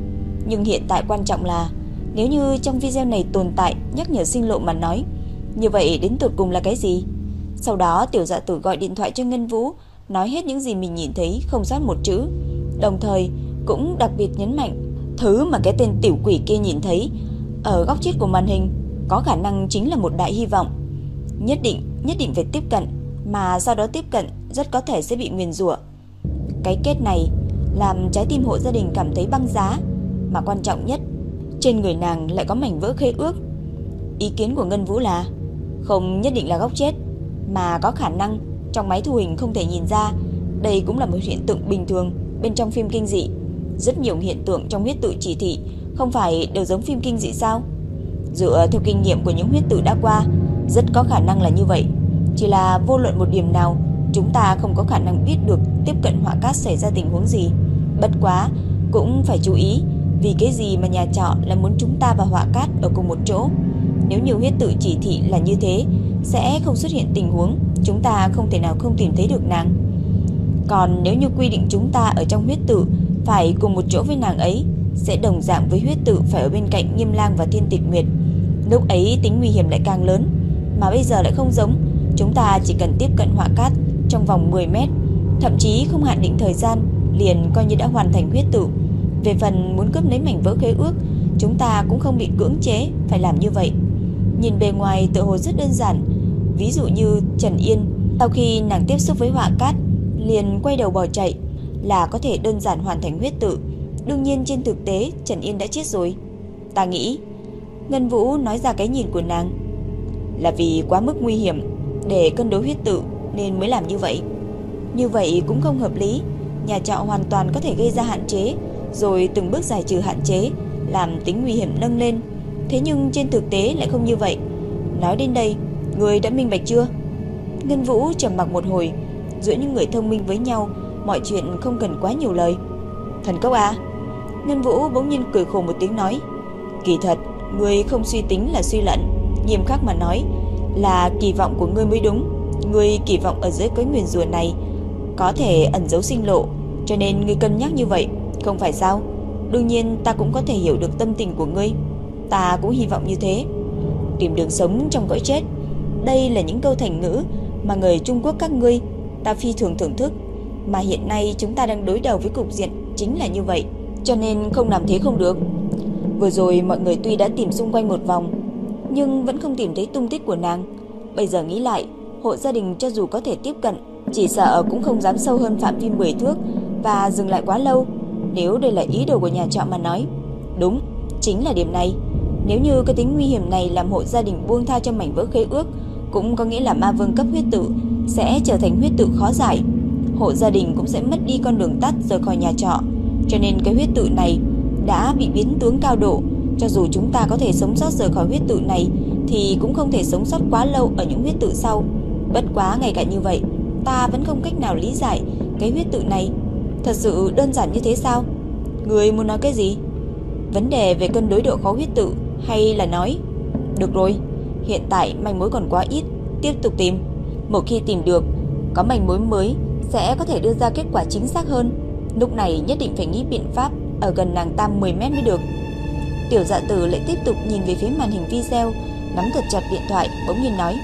Nhưng hiện tại quan trọng là nếu như trong video này tồn tại nhắc nhở sinh lộ mà nói, như vậy đến tụt cùng là cái gì? Sau đó tiểu dạ tử gọi điện thoại cho Ngân Vũ, nói hết những gì mình nhìn thấy không sót một chữ. Đồng thời cũng đặc biệt nhấn mạnh thứ mà cái tên tiểu quỷ kia nhìn thấy ở góc chết của màn hình có khả năng chính là một đại hy vọng. Nhất định, nhất định phải tiếp cận, mà sau đó tiếp cận rất có thể sẽ bị nguyền rủa. Cái kết này làm trái tim hộ gia đình cảm thấy băng giá, mà quan trọng nhất, trên người nàng lại có mảnh vỡ khế ước. Ý kiến của Ngân Vũ là không nhất định là góc chết, mà có khả năng trong máy thu hình không thể nhìn ra, đây cũng là một hiện tượng bình thường bên trong phim kinh dị. Rất nhiều hiện tượng trong huyết tự chỉ thị không phải đều giống phim kinh dị sao? Dựa theo kinh nghiệm của những huyết tự đã qua, rất có khả năng là như vậy. Chỉ là vô luận một điểm nào, chúng ta không có khả năng biết được tiếp cận họa cát xảy ra tình huống gì. Bất quá, cũng phải chú ý, vì cái gì mà nhà trọ là muốn chúng ta và họa cát ở cùng một chỗ. Nếu nhiều huyết tự chỉ thị là như thế, sẽ không xuất hiện tình huống chúng ta không thể nào không tìm thấy được nàng. Còn nếu như quy định chúng ta ở trong huyết tự phải cùng một chỗ với nàng ấy, sẽ đồng dạng với huyết tự phải ở bên cạnh Nghiêm Lang và Thiên Tịch Nguyệt. Lúc ấy tính nguy hiểm lại càng lớn, mà bây giờ lại không giống, chúng ta chỉ cần tiếp cận họa cát trong vòng 10 mét, thậm chí không hạn định thời gian, liền coi như đã hoàn thành huyết tự. Về phần muốn cướp lấy mảnh vỡ khế ước, chúng ta cũng không bị cưỡng chế phải làm như vậy. Nhìn bề ngoài tự hồ rất đơn giản, ví dụ như Trần Yên, sau khi nàng tiếp xúc với họa cát, liền quay đầu bỏ chạy, là có thể đơn giản hoàn thành huyết tự. Đương nhiên trên thực tế Trần Yên đã chết rồi. Ta nghĩ, Ngân Vũ nói ra cái nhìn của nàng là vì quá mức nguy hiểm để cân đối huyết tự nên mới làm như vậy. Như vậy cũng không hợp lý, nhà trọ hoàn toàn có thể gây ra hạn chế, rồi từng bước giải trừ hạn chế, làm tính nguy hiểm nâng lên. Thế nhưng trên thực tế lại không như vậy. Nói đến đây, người đã minh bạch chưa? Ngân Vũ trầm mặc một hồi, giữa những người thông minh với nhau, mọi chuyện không cần quá nhiều lời. Thần cốc à? Ngân Vũ bỗng nhiên cười khổ một tiếng nói, kỳ thật, người không suy tính là suy lận, nghiêm khắc mà nói là kỳ vọng của ngươi mới đúng. Ngươi kỳ vọng ở dưới cái nguyền rùa này có thể ẩn giấu sinh lộ, cho nên ngươi cân nhắc như vậy, không phải sao? Đương nhiên ta cũng có thể hiểu được tâm tình của ngươi, ta cũng hy vọng như thế. Tìm đường sống trong cõi chết, đây là những câu thành ngữ mà người Trung Quốc các ngươi ta phi thường thưởng thức, mà hiện nay chúng ta đang đối đầu với cục diện chính là như vậy, cho nên không làm thế không được. Vừa rồi mọi người tuy đã tìm xung quanh một vòng, nhưng vẫn không tìm thấy tung tích của nàng. Bây giờ nghĩ lại, hộ gia đình cho dù có thể tiếp cận, chỉ sợ cũng không dám sâu hơn phạm vi 10 thước và dừng lại quá lâu. Nếu đây là ý đồ của nhà trọ mà nói, đúng, chính là điểm này. Nếu như cái tính nguy hiểm này làm hộ gia đình buông tha cho mảnh vỡ khế ước, cũng có nghĩa là ma vương cấp huyết tự sẽ trở thành huyết tự khó giải. Hộ gia đình cũng sẽ mất đi con đường tắt rời khỏi nhà trọ. Cho nên cái huyết tự này đã bị biến tướng cao độ. Cho dù chúng ta có thể sống sót rời khỏi huyết tự này thì cũng không thể sống sót quá lâu ở những huyết tự sau. Bất quá ngay cả như vậy, ta vẫn không cách nào lý giải cái huyết tự này. Thật sự đơn giản như thế sao? Người muốn nói cái gì? Vấn đề về cân đối độ khó huyết tự hay là nói Được rồi, hiện tại manh mối còn quá ít, tiếp tục tìm. Một khi tìm được, có manh mối mới sẽ có thể đưa ra kết quả chính xác hơn. Lúc này nhất định phải nghĩ biện pháp ở gần nàng tam 10 mét mới được. Tiểu dạ tử lại tiếp tục nhìn về phía màn hình video, nắm thật chặt điện thoại, bỗng nhiên nói.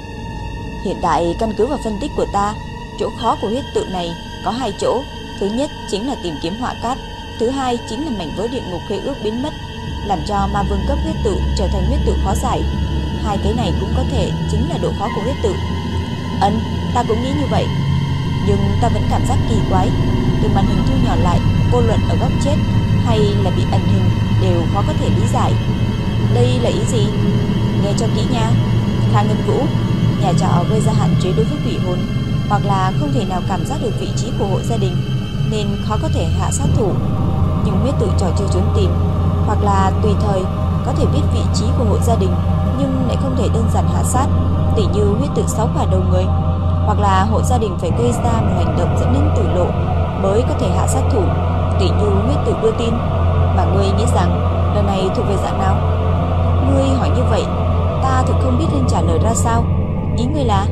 Hiện tại căn cứ vào phân tích của ta, chỗ khó của huyết tự này có hai chỗ. Thứ nhất chính là tìm kiếm họa cát, thứ hai chính là mảnh vỡ địa ngục khế ước biến mất, làm cho ma vương cấp huyết tự trở thành huyết tự khó giải. Hai cái này cũng có thể chính là độ khó của huyết tự. Ấn, ta cũng nghĩ như vậy. Nhưng ta vẫn cảm giác kỳ quái, từ màn hình thu nhỏ lại, vô luận ở góc chết hay là bị ẩn hình đều khó có thể lý giải. Đây là ý gì? Nghe cho kỹ nha. Kha Ngân Vũ, nhà trọ gây ra hạn chế đối với quỷ hồn, hoặc là không thể nào cảm giác được vị trí của hộ gia đình, nên khó có thể hạ sát thủ. Nhưng huyết tự trò chơi trốn tìm, hoặc là tùy thời có thể biết vị trí của hộ gia đình, nhưng lại không thể đơn giản hạ sát, tỉ như huyết tự sáu quả đầu người, hoặc là hộ gia đình phải gây ra một hành động dẫn đến tử lộ mới có thể hạ sát thủ, tỉ như huyết tự đưa tin. Mà ngươi nghĩ rằng lần này thuộc về dạng nào? Ngươi hỏi như vậy, ta thực không biết nên trả lời ra sao. Ý ngươi là?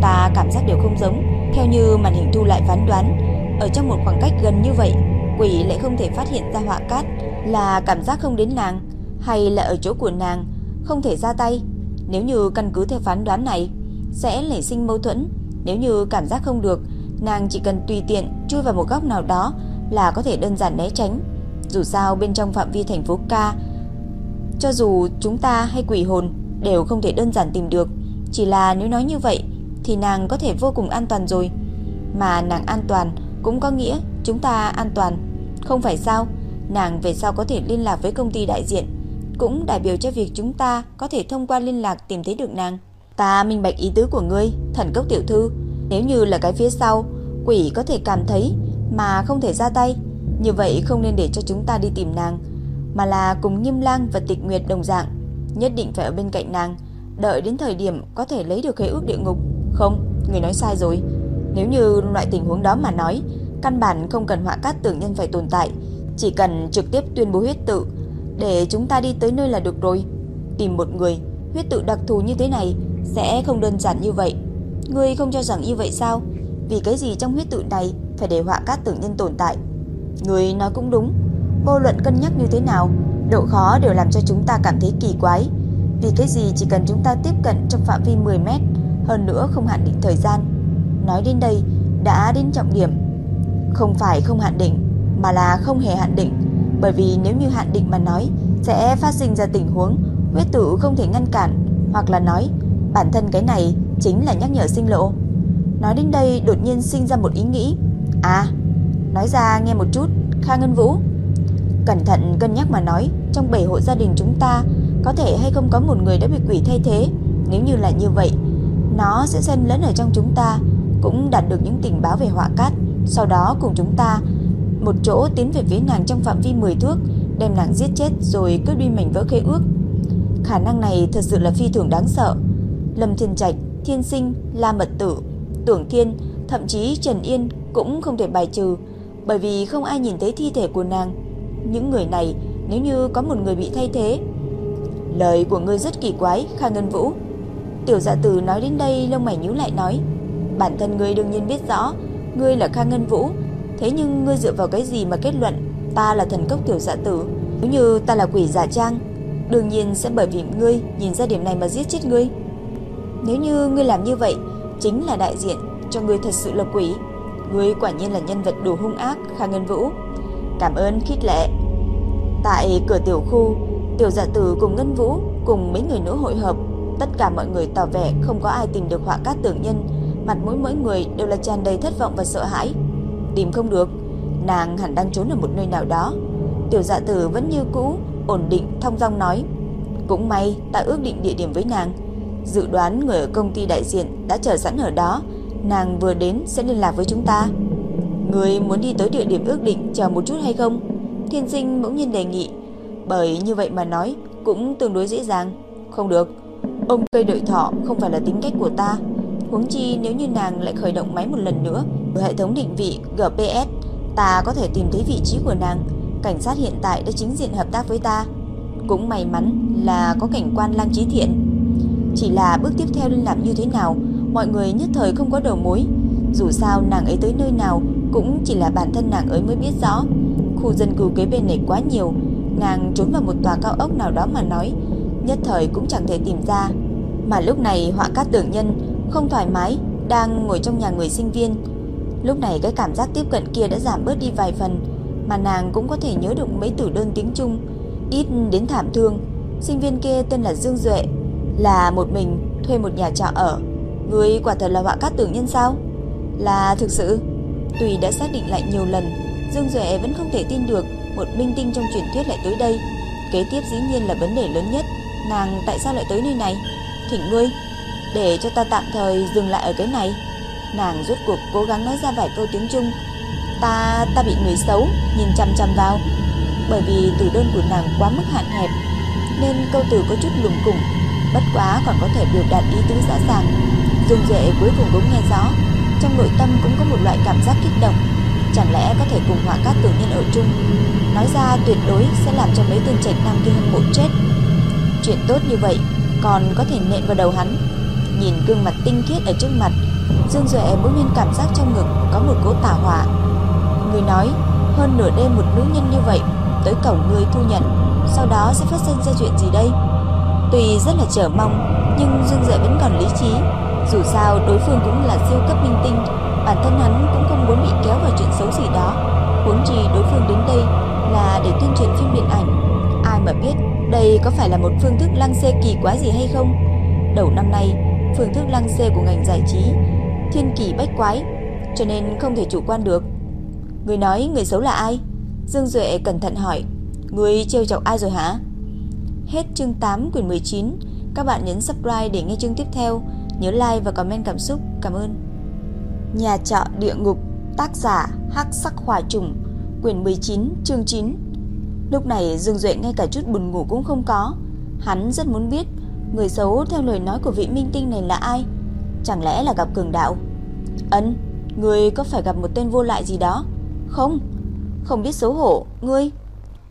Ta cảm giác đều không giống, theo như màn hình thu lại phán đoán, ở trong một khoảng cách gần như vậy, quỷ lại không thể phát hiện ra họa cát, là cảm giác không đến nàng, hay là ở chỗ của nàng không thể ra tay. Nếu như căn cứ theo phán đoán này, sẽ nảy sinh mâu thuẫn. Nếu như cảm giác không được, nàng chỉ cần tùy tiện chui vào một góc nào đó là có thể đơn giản né tránh. Dù sao bên trong phạm vi thành phố Ca, cho dù chúng ta hay quỷ hồn đều không thể đơn giản tìm được. Chỉ là nếu nói như vậy thì nàng có thể vô cùng an toàn rồi. Mà nàng an toàn cũng có nghĩa chúng ta an toàn. Không phải sao? Nàng về sau có thể liên lạc với công ty đại diện, cũng đại biểu cho việc chúng ta có thể thông qua liên lạc tìm thấy được nàng. Ta minh bạch ý tứ của ngươi, thần cốc tiểu thư. Nếu như là cái phía sau, quỷ có thể cảm thấy mà không thể ra tay, như vậy không nên để cho chúng ta đi tìm nàng, mà là cùng Nghiêm Lang và Tịch Nguyệt đồng dạng, nhất định phải ở bên cạnh nàng, đợi đến thời điểm có thể lấy được khế ước địa ngục. Không, người nói sai rồi. Nếu như loại tình huống đó mà nói, căn bản không cần họa cát tưởng nhân phải tồn tại, chỉ cần trực tiếp tuyên bố huyết tự để chúng ta đi tới nơi là được rồi. Tìm một người huyết tự đặc thù như thế này sẽ không đơn giản như vậy. Ngươi không cho rằng như vậy sao? Vì cái gì trong huyết tự này phải để họa cát tưởng nhân tồn tại? Người nói cũng đúng. Vô luận cân nhắc như thế nào, độ khó đều làm cho chúng ta cảm thấy kỳ quái. Vì cái gì chỉ cần chúng ta tiếp cận trong phạm vi 10 mét, hơn nữa không hạn định thời gian. Nói đến đây, đã đến trọng điểm. Không phải không hạn định, mà là không hề hạn định. Bởi vì nếu như hạn định mà nói, sẽ phát sinh ra tình huống huyết tử không thể ngăn cản, hoặc là nói bản thân cái này chính là nhắc nhở sinh lộ. Nói đến đây đột nhiên sinh ra một ý nghĩ. À, nói ra nghe một chút, Kha Ngân Vũ. Cẩn thận cân nhắc mà nói, trong bảy hộ gia đình chúng ta có thể hay không có một người đã bị quỷ thay thế. Nếu như là như vậy, nó sẽ xen lẫn ở trong chúng ta, cũng đạt được những tình báo về họa cát, sau đó cùng chúng ta một chỗ tiến về phía nàng trong phạm vi 10 thước, đem nàng giết chết rồi cướp đi mảnh vỡ khế ước. Khả năng này thật sự là phi thường đáng sợ. Lâm Thiên Trạch, Thiên Sinh, La Mật Tử, Tưởng Thiên, thậm chí Trần Yên cũng không thể bài trừ, bởi vì không ai nhìn thấy thi thể của nàng. Những người này, nếu như có một người bị thay thế. Lời của ngươi rất kỳ quái, Kha Ngân Vũ. Tiểu Dạ Tử nói đến đây lông mày nhíu lại nói, bản thân ngươi đương nhiên biết rõ, ngươi là Kha Ngân Vũ, thế nhưng ngươi dựa vào cái gì mà kết luận ta là thần cốc Tiểu Dạ Tử? Nếu như ta là quỷ giả trang, đương nhiên sẽ bởi vì ngươi nhìn ra điểm này mà giết chết ngươi. Nếu như ngươi làm như vậy, chính là đại diện cho ngươi thật sự là quỷ. Ngươi quả nhiên là nhân vật đủ hung ác, Kha Ngân Vũ. Cảm ơn khít lệ. Tại cửa tiểu khu, Tiểu Dạ Tử cùng Ngân Vũ cùng mấy người nữ hội hợp, tất cả mọi người tỏ vẻ không có ai tìm được họa cát tưởng nhân, mặt mũi mỗi người đều là tràn đầy thất vọng và sợ hãi. Tìm không được, nàng hẳn đang trốn ở một nơi nào đó. Tiểu Dạ Tử vẫn như cũ, ổn định thong dong nói: "Cũng may ta ước định địa điểm với nàng, dự đoán người ở công ty đại diện đã chờ sẵn ở đó, nàng vừa đến sẽ liên lạc với chúng ta." Người muốn đi tới địa điểm ước định chờ một chút hay không? Thiên sinh bỗng nhiên đề nghị. Bởi như vậy mà nói cũng tương đối dễ dàng. Không được. Ông cây đợi thọ không phải là tính cách của ta. Huống chi nếu như nàng lại khởi động máy một lần nữa, hệ thống định vị GPS, ta có thể tìm thấy vị trí của nàng. cảnh sát hiện tại đã chính diện hợp tác với ta. Cũng may mắn là có cảnh quan lang trí Thiện. Chỉ là bước tiếp theo nên làm như thế nào, mọi người nhất thời không có đầu mối. Dù sao nàng ấy tới nơi nào cũng chỉ là bản thân nàng ấy mới biết rõ. Khu dân cư kế bên này quá nhiều, nàng trốn vào một tòa cao ốc nào đó mà nói, nhất thời cũng chẳng thể tìm ra. Mà lúc này họa cát tưởng nhân không thoải mái, đang ngồi trong nhà người sinh viên. Lúc này cái cảm giác tiếp cận kia đã giảm bớt đi vài phần, mà nàng cũng có thể nhớ được mấy từ đơn tiếng Trung, ít đến thảm thương. Sinh viên kia tên là Dương Duệ, là một mình thuê một nhà trọ ở. Người quả thật là họa cát tưởng nhân sao? Là thực sự. Tùy đã xác định lại nhiều lần, Dương Duệ vẫn không thể tin được một minh tinh trong truyền thuyết lại tới đây. Kế tiếp dĩ nhiên là vấn đề lớn nhất, nàng tại sao lại tới nơi này? Thỉnh ngươi, để cho ta tạm thời dừng lại ở cái này. Nàng rốt cuộc cố gắng nói ra vài câu tiếng Trung. Ta, ta bị người xấu nhìn chăm chăm vào. Bởi vì từ đơn của nàng quá mức hạn hẹp, nên câu từ có chút lùng củng, bất quá còn có thể biểu đạt ý tứ rõ ràng. Dương Duệ cuối cùng cũng nghe rõ, trong nội tâm cũng có một loại cảm giác kích động. Chẳng lẽ có thể cùng họa cát tử nhân ở chung? Nói ra tuyệt đối sẽ làm cho mấy tên trạch nam kia hâm mộ chết. Chuyện tốt như vậy Còn có thể nện vào đầu hắn. Nhìn gương mặt tinh khiết ở trước mặt Dương Duệ bỗng nhiên cảm giác trong ngực Có một cỗ tả hỏa. Người nói hơn nửa đêm một nữ nhân như vậy Tới cổng người thu nhận Sau đó sẽ phát sinh ra chuyện gì đây? Tuy rất là chờ mong Nhưng Dương Duệ vẫn còn lý trí. Dù sao, đối phương cũng là siêu cấp minh tinh. Bản thân hắn cũng không muốn bị kéo vào chuyện xấu gì đó. Huống chi đối phương đến đây là để tuyên truyền phim điện ảnh. Ai mà biết, đây có phải là một phương thức lăng xê kỳ quá gì hay không? Đầu năm nay, Phương thức lăng xê của ngành giải trí, Thiên kỳ bách quái, Cho nên không thể chủ quan được. Người nói người xấu là ai? Dương Duệ cẩn thận hỏi. Người trêu chọc ai rồi hả? Hết chương 8 quyển 19 Các bạn nhấn subscribe để nghe chương tiếp theo. Nhớ like và comment cảm xúc Cảm ơn Nhà trọ địa ngục, tác giả Hắc Sắc Hỏa Trùng, quyển 19, chương 9. Lúc này Dương Duệ ngay cả chút buồn ngủ cũng không có, hắn rất muốn biết người xấu theo lời nói của vị minh tinh này là ai, chẳng lẽ là gặp cường đạo? Ấn, người có phải gặp một tên vô lại gì đó? Không, không biết xấu hổ, ngươi.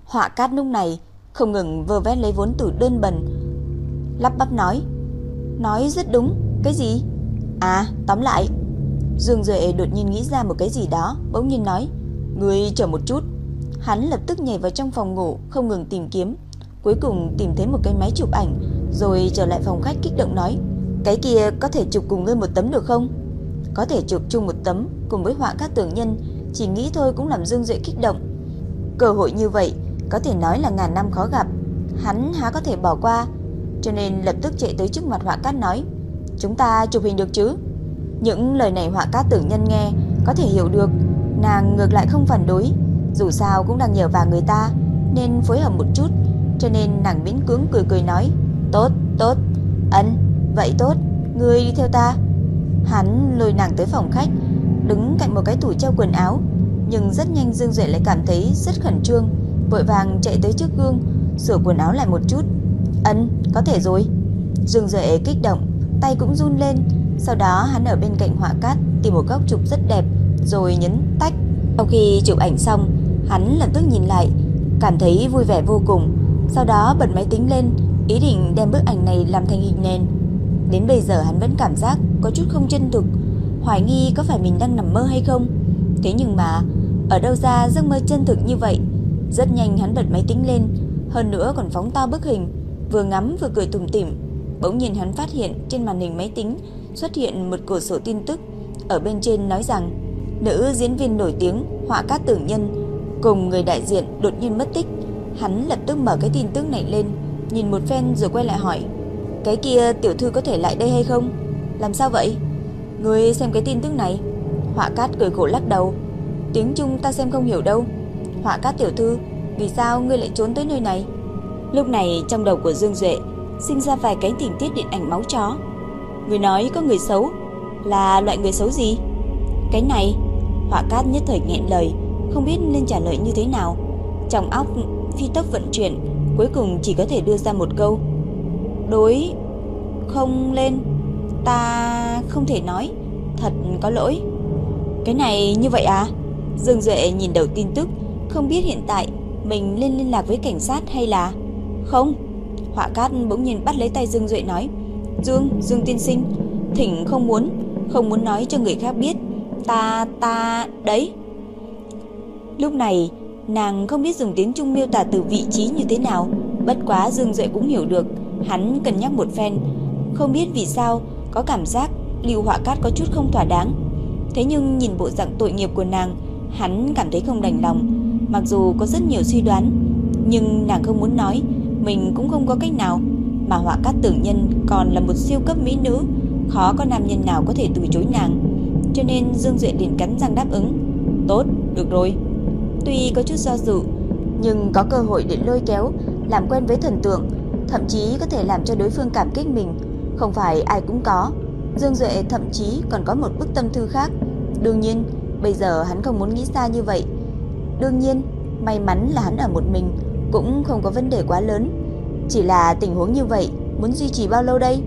Họa cát lúc này không ngừng vơ vét lấy vốn từ đơn bần, lắp bắp nói, nói rất đúng, cái gì? À, tóm lại, Dương Duệ đột nhiên nghĩ ra một cái gì đó, bỗng nhiên nói, "Ngươi chờ một chút." Hắn lập tức nhảy vào trong phòng ngủ, không ngừng tìm kiếm, cuối cùng tìm thấy một cái máy chụp ảnh, rồi trở lại phòng khách kích động nói, "Cái kia có thể chụp cùng ngươi một tấm được không?" Có thể chụp chung một tấm cùng với họa các tưởng nhân, chỉ nghĩ thôi cũng làm Dương Duệ kích động. Cơ hội như vậy có thể nói là ngàn năm khó gặp, hắn há có thể bỏ qua, cho nên lập tức chạy tới trước mặt họa cát nói, "Chúng ta chụp hình được chứ?" Những lời này họa cát tử nhân nghe Có thể hiểu được. Nàng ngược lại không phản đối. Dù sao cũng đang nhờ vào người ta Nên phối hợp một chút. Cho nên nàng miễn cưỡng cười cười nói Tốt, tốt, ân, vậy tốt. Ngươi đi theo ta. Hắn lôi nàng tới phòng khách Đứng cạnh một cái tủ treo quần áo Nhưng rất nhanh Dương Duệ lại cảm thấy rất khẩn trương Vội vàng chạy tới trước gương Sửa quần áo lại một chút. Ân, có thể rồi. Dương Duệ kích động. Tay cũng run lên sau đó hắn ở bên cạnh họa cát tìm một góc chụp rất đẹp rồi nhấn tách. Sau khi chụp ảnh xong, hắn lập tức nhìn lại, cảm thấy vui vẻ vô cùng. Sau đó bật máy tính lên, ý định đem bức ảnh này làm thành hình nền. Đến bây giờ hắn vẫn cảm giác có chút không chân thực, hoài nghi có phải mình đang nằm mơ hay không. Thế nhưng mà, ở đâu ra giấc mơ chân thực như vậy? Rất nhanh hắn bật máy tính lên, hơn nữa còn phóng to bức hình, vừa ngắm vừa cười tủm tỉm. Bỗng nhiên hắn phát hiện trên màn hình máy tính xuất hiện một cửa sổ tin tức ở bên trên nói rằng nữ diễn viên nổi tiếng Họa Cát Tử Nhân cùng người đại diện đột nhiên mất tích. Hắn lập tức mở cái tin tức này lên, nhìn một phen rồi quay lại hỏi: "Cái kia tiểu thư có thể lại đây hay không? Làm sao vậy? Ngươi xem cái tin tức này?" Họa Cát cười khổ lắc đầu: "Tiếng Trung ta xem không hiểu đâu. Họa Cát tiểu thư, vì sao ngươi lại trốn tới nơi này?" Lúc này trong đầu của Dương Duệ sinh ra vài cái tình tiết điện ảnh máu chó. Người nói có người xấu Là loại người xấu gì Cái này, Họa cát nhất thời nghẹn lời, Không biết nên trả lời như thế nào Trong óc phi tốc vận chuyển, Cuối cùng chỉ có thể đưa ra một câu, Đối Không lên, Ta không thể nói, Thật có lỗi Cái này như vậy à Dương Duệ nhìn đầu tin tức, Không biết hiện tại mình lên liên lạc với cảnh sát hay là... Không. Họa cát bỗng nhiên bắt lấy tay Dương Duệ nói. Dương, Dương tiên sinh, thỉnh không muốn, không muốn nói cho người khác biết. Ta, ta, đấy. Lúc này, nàng không biết dùng tiếng Trung miêu tả từ vị trí như thế nào. Bất quá Dương Duệ cũng hiểu được, hắn cân nhắc một phen. Không biết vì sao, có cảm giác Lưu Họa Cát có chút không thỏa đáng. Thế nhưng nhìn bộ dạng tội nghiệp của nàng, hắn cảm thấy không đành lòng. Mặc dù có rất nhiều suy đoán, nhưng nàng không muốn nói, mình cũng không có cách nào. Mà Họa Cát Tưởng Nhân còn là một siêu cấp mỹ nữ, khó có nam nhân nào có thể từ chối nàng. Cho nên Dương Duệ liền cắn răng đáp ứng. Tốt, được rồi. Tuy có chút do dự, nhưng có cơ hội để lôi kéo, làm quen với thần tượng, thậm chí có thể làm cho đối phương cảm kích mình, không phải ai cũng có. Dương Duệ thậm chí còn có một bức tâm thư khác. Đương nhiên, bây giờ hắn không muốn nghĩ xa như vậy. Đương nhiên, may mắn là hắn ở một mình, cũng không có vấn đề quá lớn. Chỉ là tình huống như vậy, muốn duy trì bao lâu đây?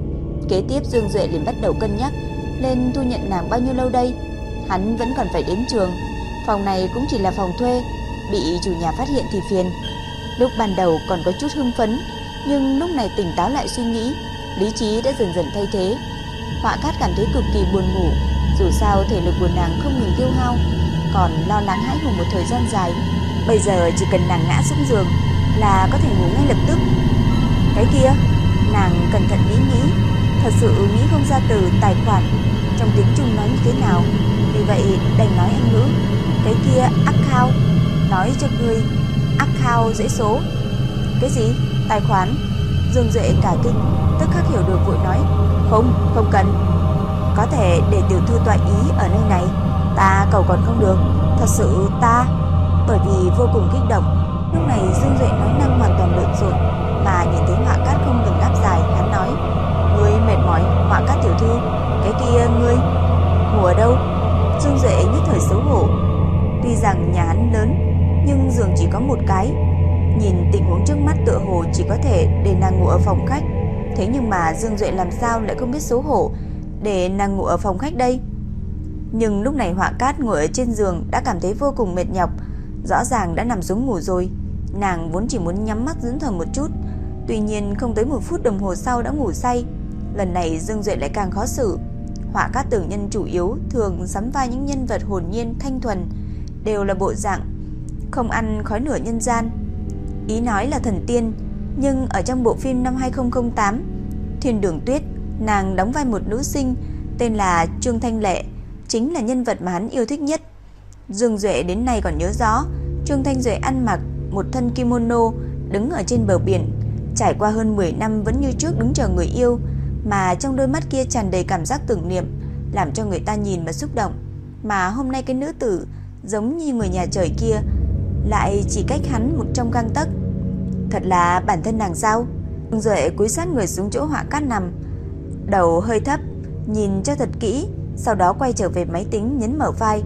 Kế tiếp Dương Duệ liền bắt đầu cân nhắc lên thu nhận nàng bao nhiêu lâu đây. Hắn vẫn còn phải đến trường, phòng này cũng chỉ là phòng thuê, bị chủ nhà phát hiện thì phiền. Lúc ban đầu còn có chút hưng phấn, nhưng lúc này tỉnh táo lại suy nghĩ, lý trí đã dần dần thay thế. Họa Cát cảm thấy cực kỳ buồn ngủ, dù sao thể lực của nàng không ngừng tiêu hao, còn lo lắng hãi hùng một thời gian dài. Bây giờ chỉ cần nàng ngã xuống giường là có thể ngủ ngay lập tức. Cái kia, nàng cẩn thận nghĩ nghĩ, thật sự nghĩ không ra từ tài khoản trong tiếng Trung nói như thế nào. Vì vậy đành nói Anh ngữ. Cái kia account, nói cho ngươi account dễ số. Cái gì? Tài khoản? Dương Duệ cả kinh, tức khắc hiểu được vội nói, không, không cần. Có thể để tiểu thư tọa ý ở nơi này, ta cầu còn không được, thật sự ta, bởi vì vô cùng kích động. Lúc này Dương Duệ nói năng hoàn toàn lộn xộn, mà nhìn thấy Họa Cát không ngừng đáp dài, hắn nói, ngươi mệt mỏi, Họa Cát tiểu thư, cái kia ngươi ngủ ở đâu? Dương Duệ nhất thời xấu hổ. Tuy rằng nhà hắn lớn, nhưng giường chỉ có một cái, Nhìn tình huống trước mắt tựa hồ chỉ có thể để nàng ngủ ở phòng khách. Thế nhưng mà Dương Duệ làm sao lại không biết xấu hổ để nàng ngủ ở phòng khách đây? Nhưng lúc này Họa Cát ngồi ở trên giường đã cảm thấy vô cùng mệt nhọc, rõ ràng đã nằm xuống ngủ rồi. Nàng vốn chỉ muốn nhắm mắt dưỡng thần một chút, tuy nhiên không tới một phút đồng hồ sau đã ngủ say. Lần này Dương Duệ lại càng khó xử. Họa các tưởng nhân chủ yếu thường sắm vai những nhân vật hồn nhiên thanh thuần, đều là bộ dạng không ăn khói nửa nhân gian. Ý nói là thần tiên, nhưng ở trong bộ phim năm 2008, Thiên Đường Tuyết, nàng đóng vai một nữ sinh tên là Trương Thanh Lệ, chính là nhân vật mà hắn yêu thích nhất. Dương Duệ đến nay còn nhớ rõ, Trương Thanh Duệ ăn mặc một thân kimono, đứng ở trên bờ biển, trải qua hơn 10 năm vẫn như trước đứng chờ người yêu, mà trong đôi mắt kia tràn đầy cảm giác tưởng niệm, làm cho người ta nhìn mà xúc động. Mà hôm nay cái nữ tử giống như người nhà trời kia, lại chỉ cách hắn một trong gang tấc. Thật là bản thân nàng sao? Ưng Duệ cúi sát người xuống chỗ họa cát nằm, đầu hơi thấp, nhìn cho thật kỹ, sau đó quay trở về máy tính nhấn mở file.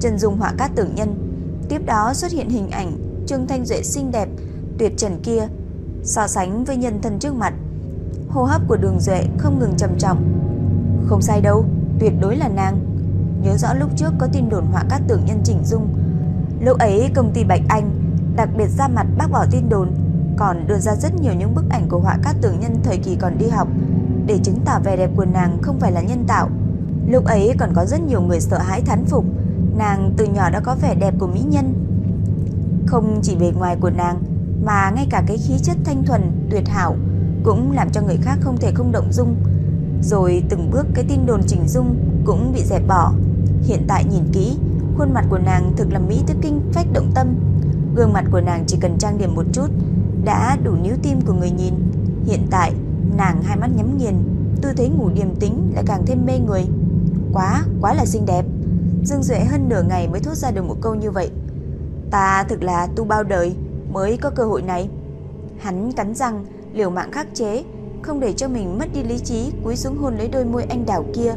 Chân dung họa cát tưởng nhân, tiếp đó xuất hiện hình ảnh Trương Thanh Duệ xinh đẹp, tuyệt trần kia, so sánh với nhân thân trước mặt. Hô hấp của Đường Duệ không ngừng trầm trọng. Không sai đâu, tuyệt đối là nàng. Nhớ rõ lúc trước có tin đồn họa các tưởng nhân chỉnh dung, Lúc ấy công ty Bạch Anh đặc biệt ra mặt bác bỏ tin đồn, còn đưa ra rất nhiều những bức ảnh của họa các tưởng nhân thời kỳ còn đi học để chứng tỏ vẻ đẹp của nàng không phải là nhân tạo. Lúc ấy còn có rất nhiều người sợ hãi thán phục, nàng từ nhỏ đã có vẻ đẹp của mỹ nhân. Không chỉ bề ngoài của nàng, mà ngay cả cái khí chất thanh thuần, tuyệt hảo cũng làm cho người khác không thể không động dung. Rồi từng bước cái tin đồn chỉnh dung cũng bị dẹp bỏ. Hiện tại nhìn kỹ, Khuôn mặt của nàng thực là mỹ tới kinh phách động tâm. Gương mặt của nàng chỉ cần trang điểm một chút đã đủ níu tim của người nhìn. Hiện tại, nàng hai mắt nhắm nghiền, tư thế ngủ điềm tĩnh lại càng thêm mê người. Quá, quá là xinh đẹp. Dương Duệ hơn nửa ngày mới thốt ra được một câu như vậy. Ta thực là tu bao đời mới có cơ hội này. Hắn cắn răng, liều mạng khắc chế, không để cho mình mất đi lý trí, cúi xuống hôn lấy đôi môi anh đào kia,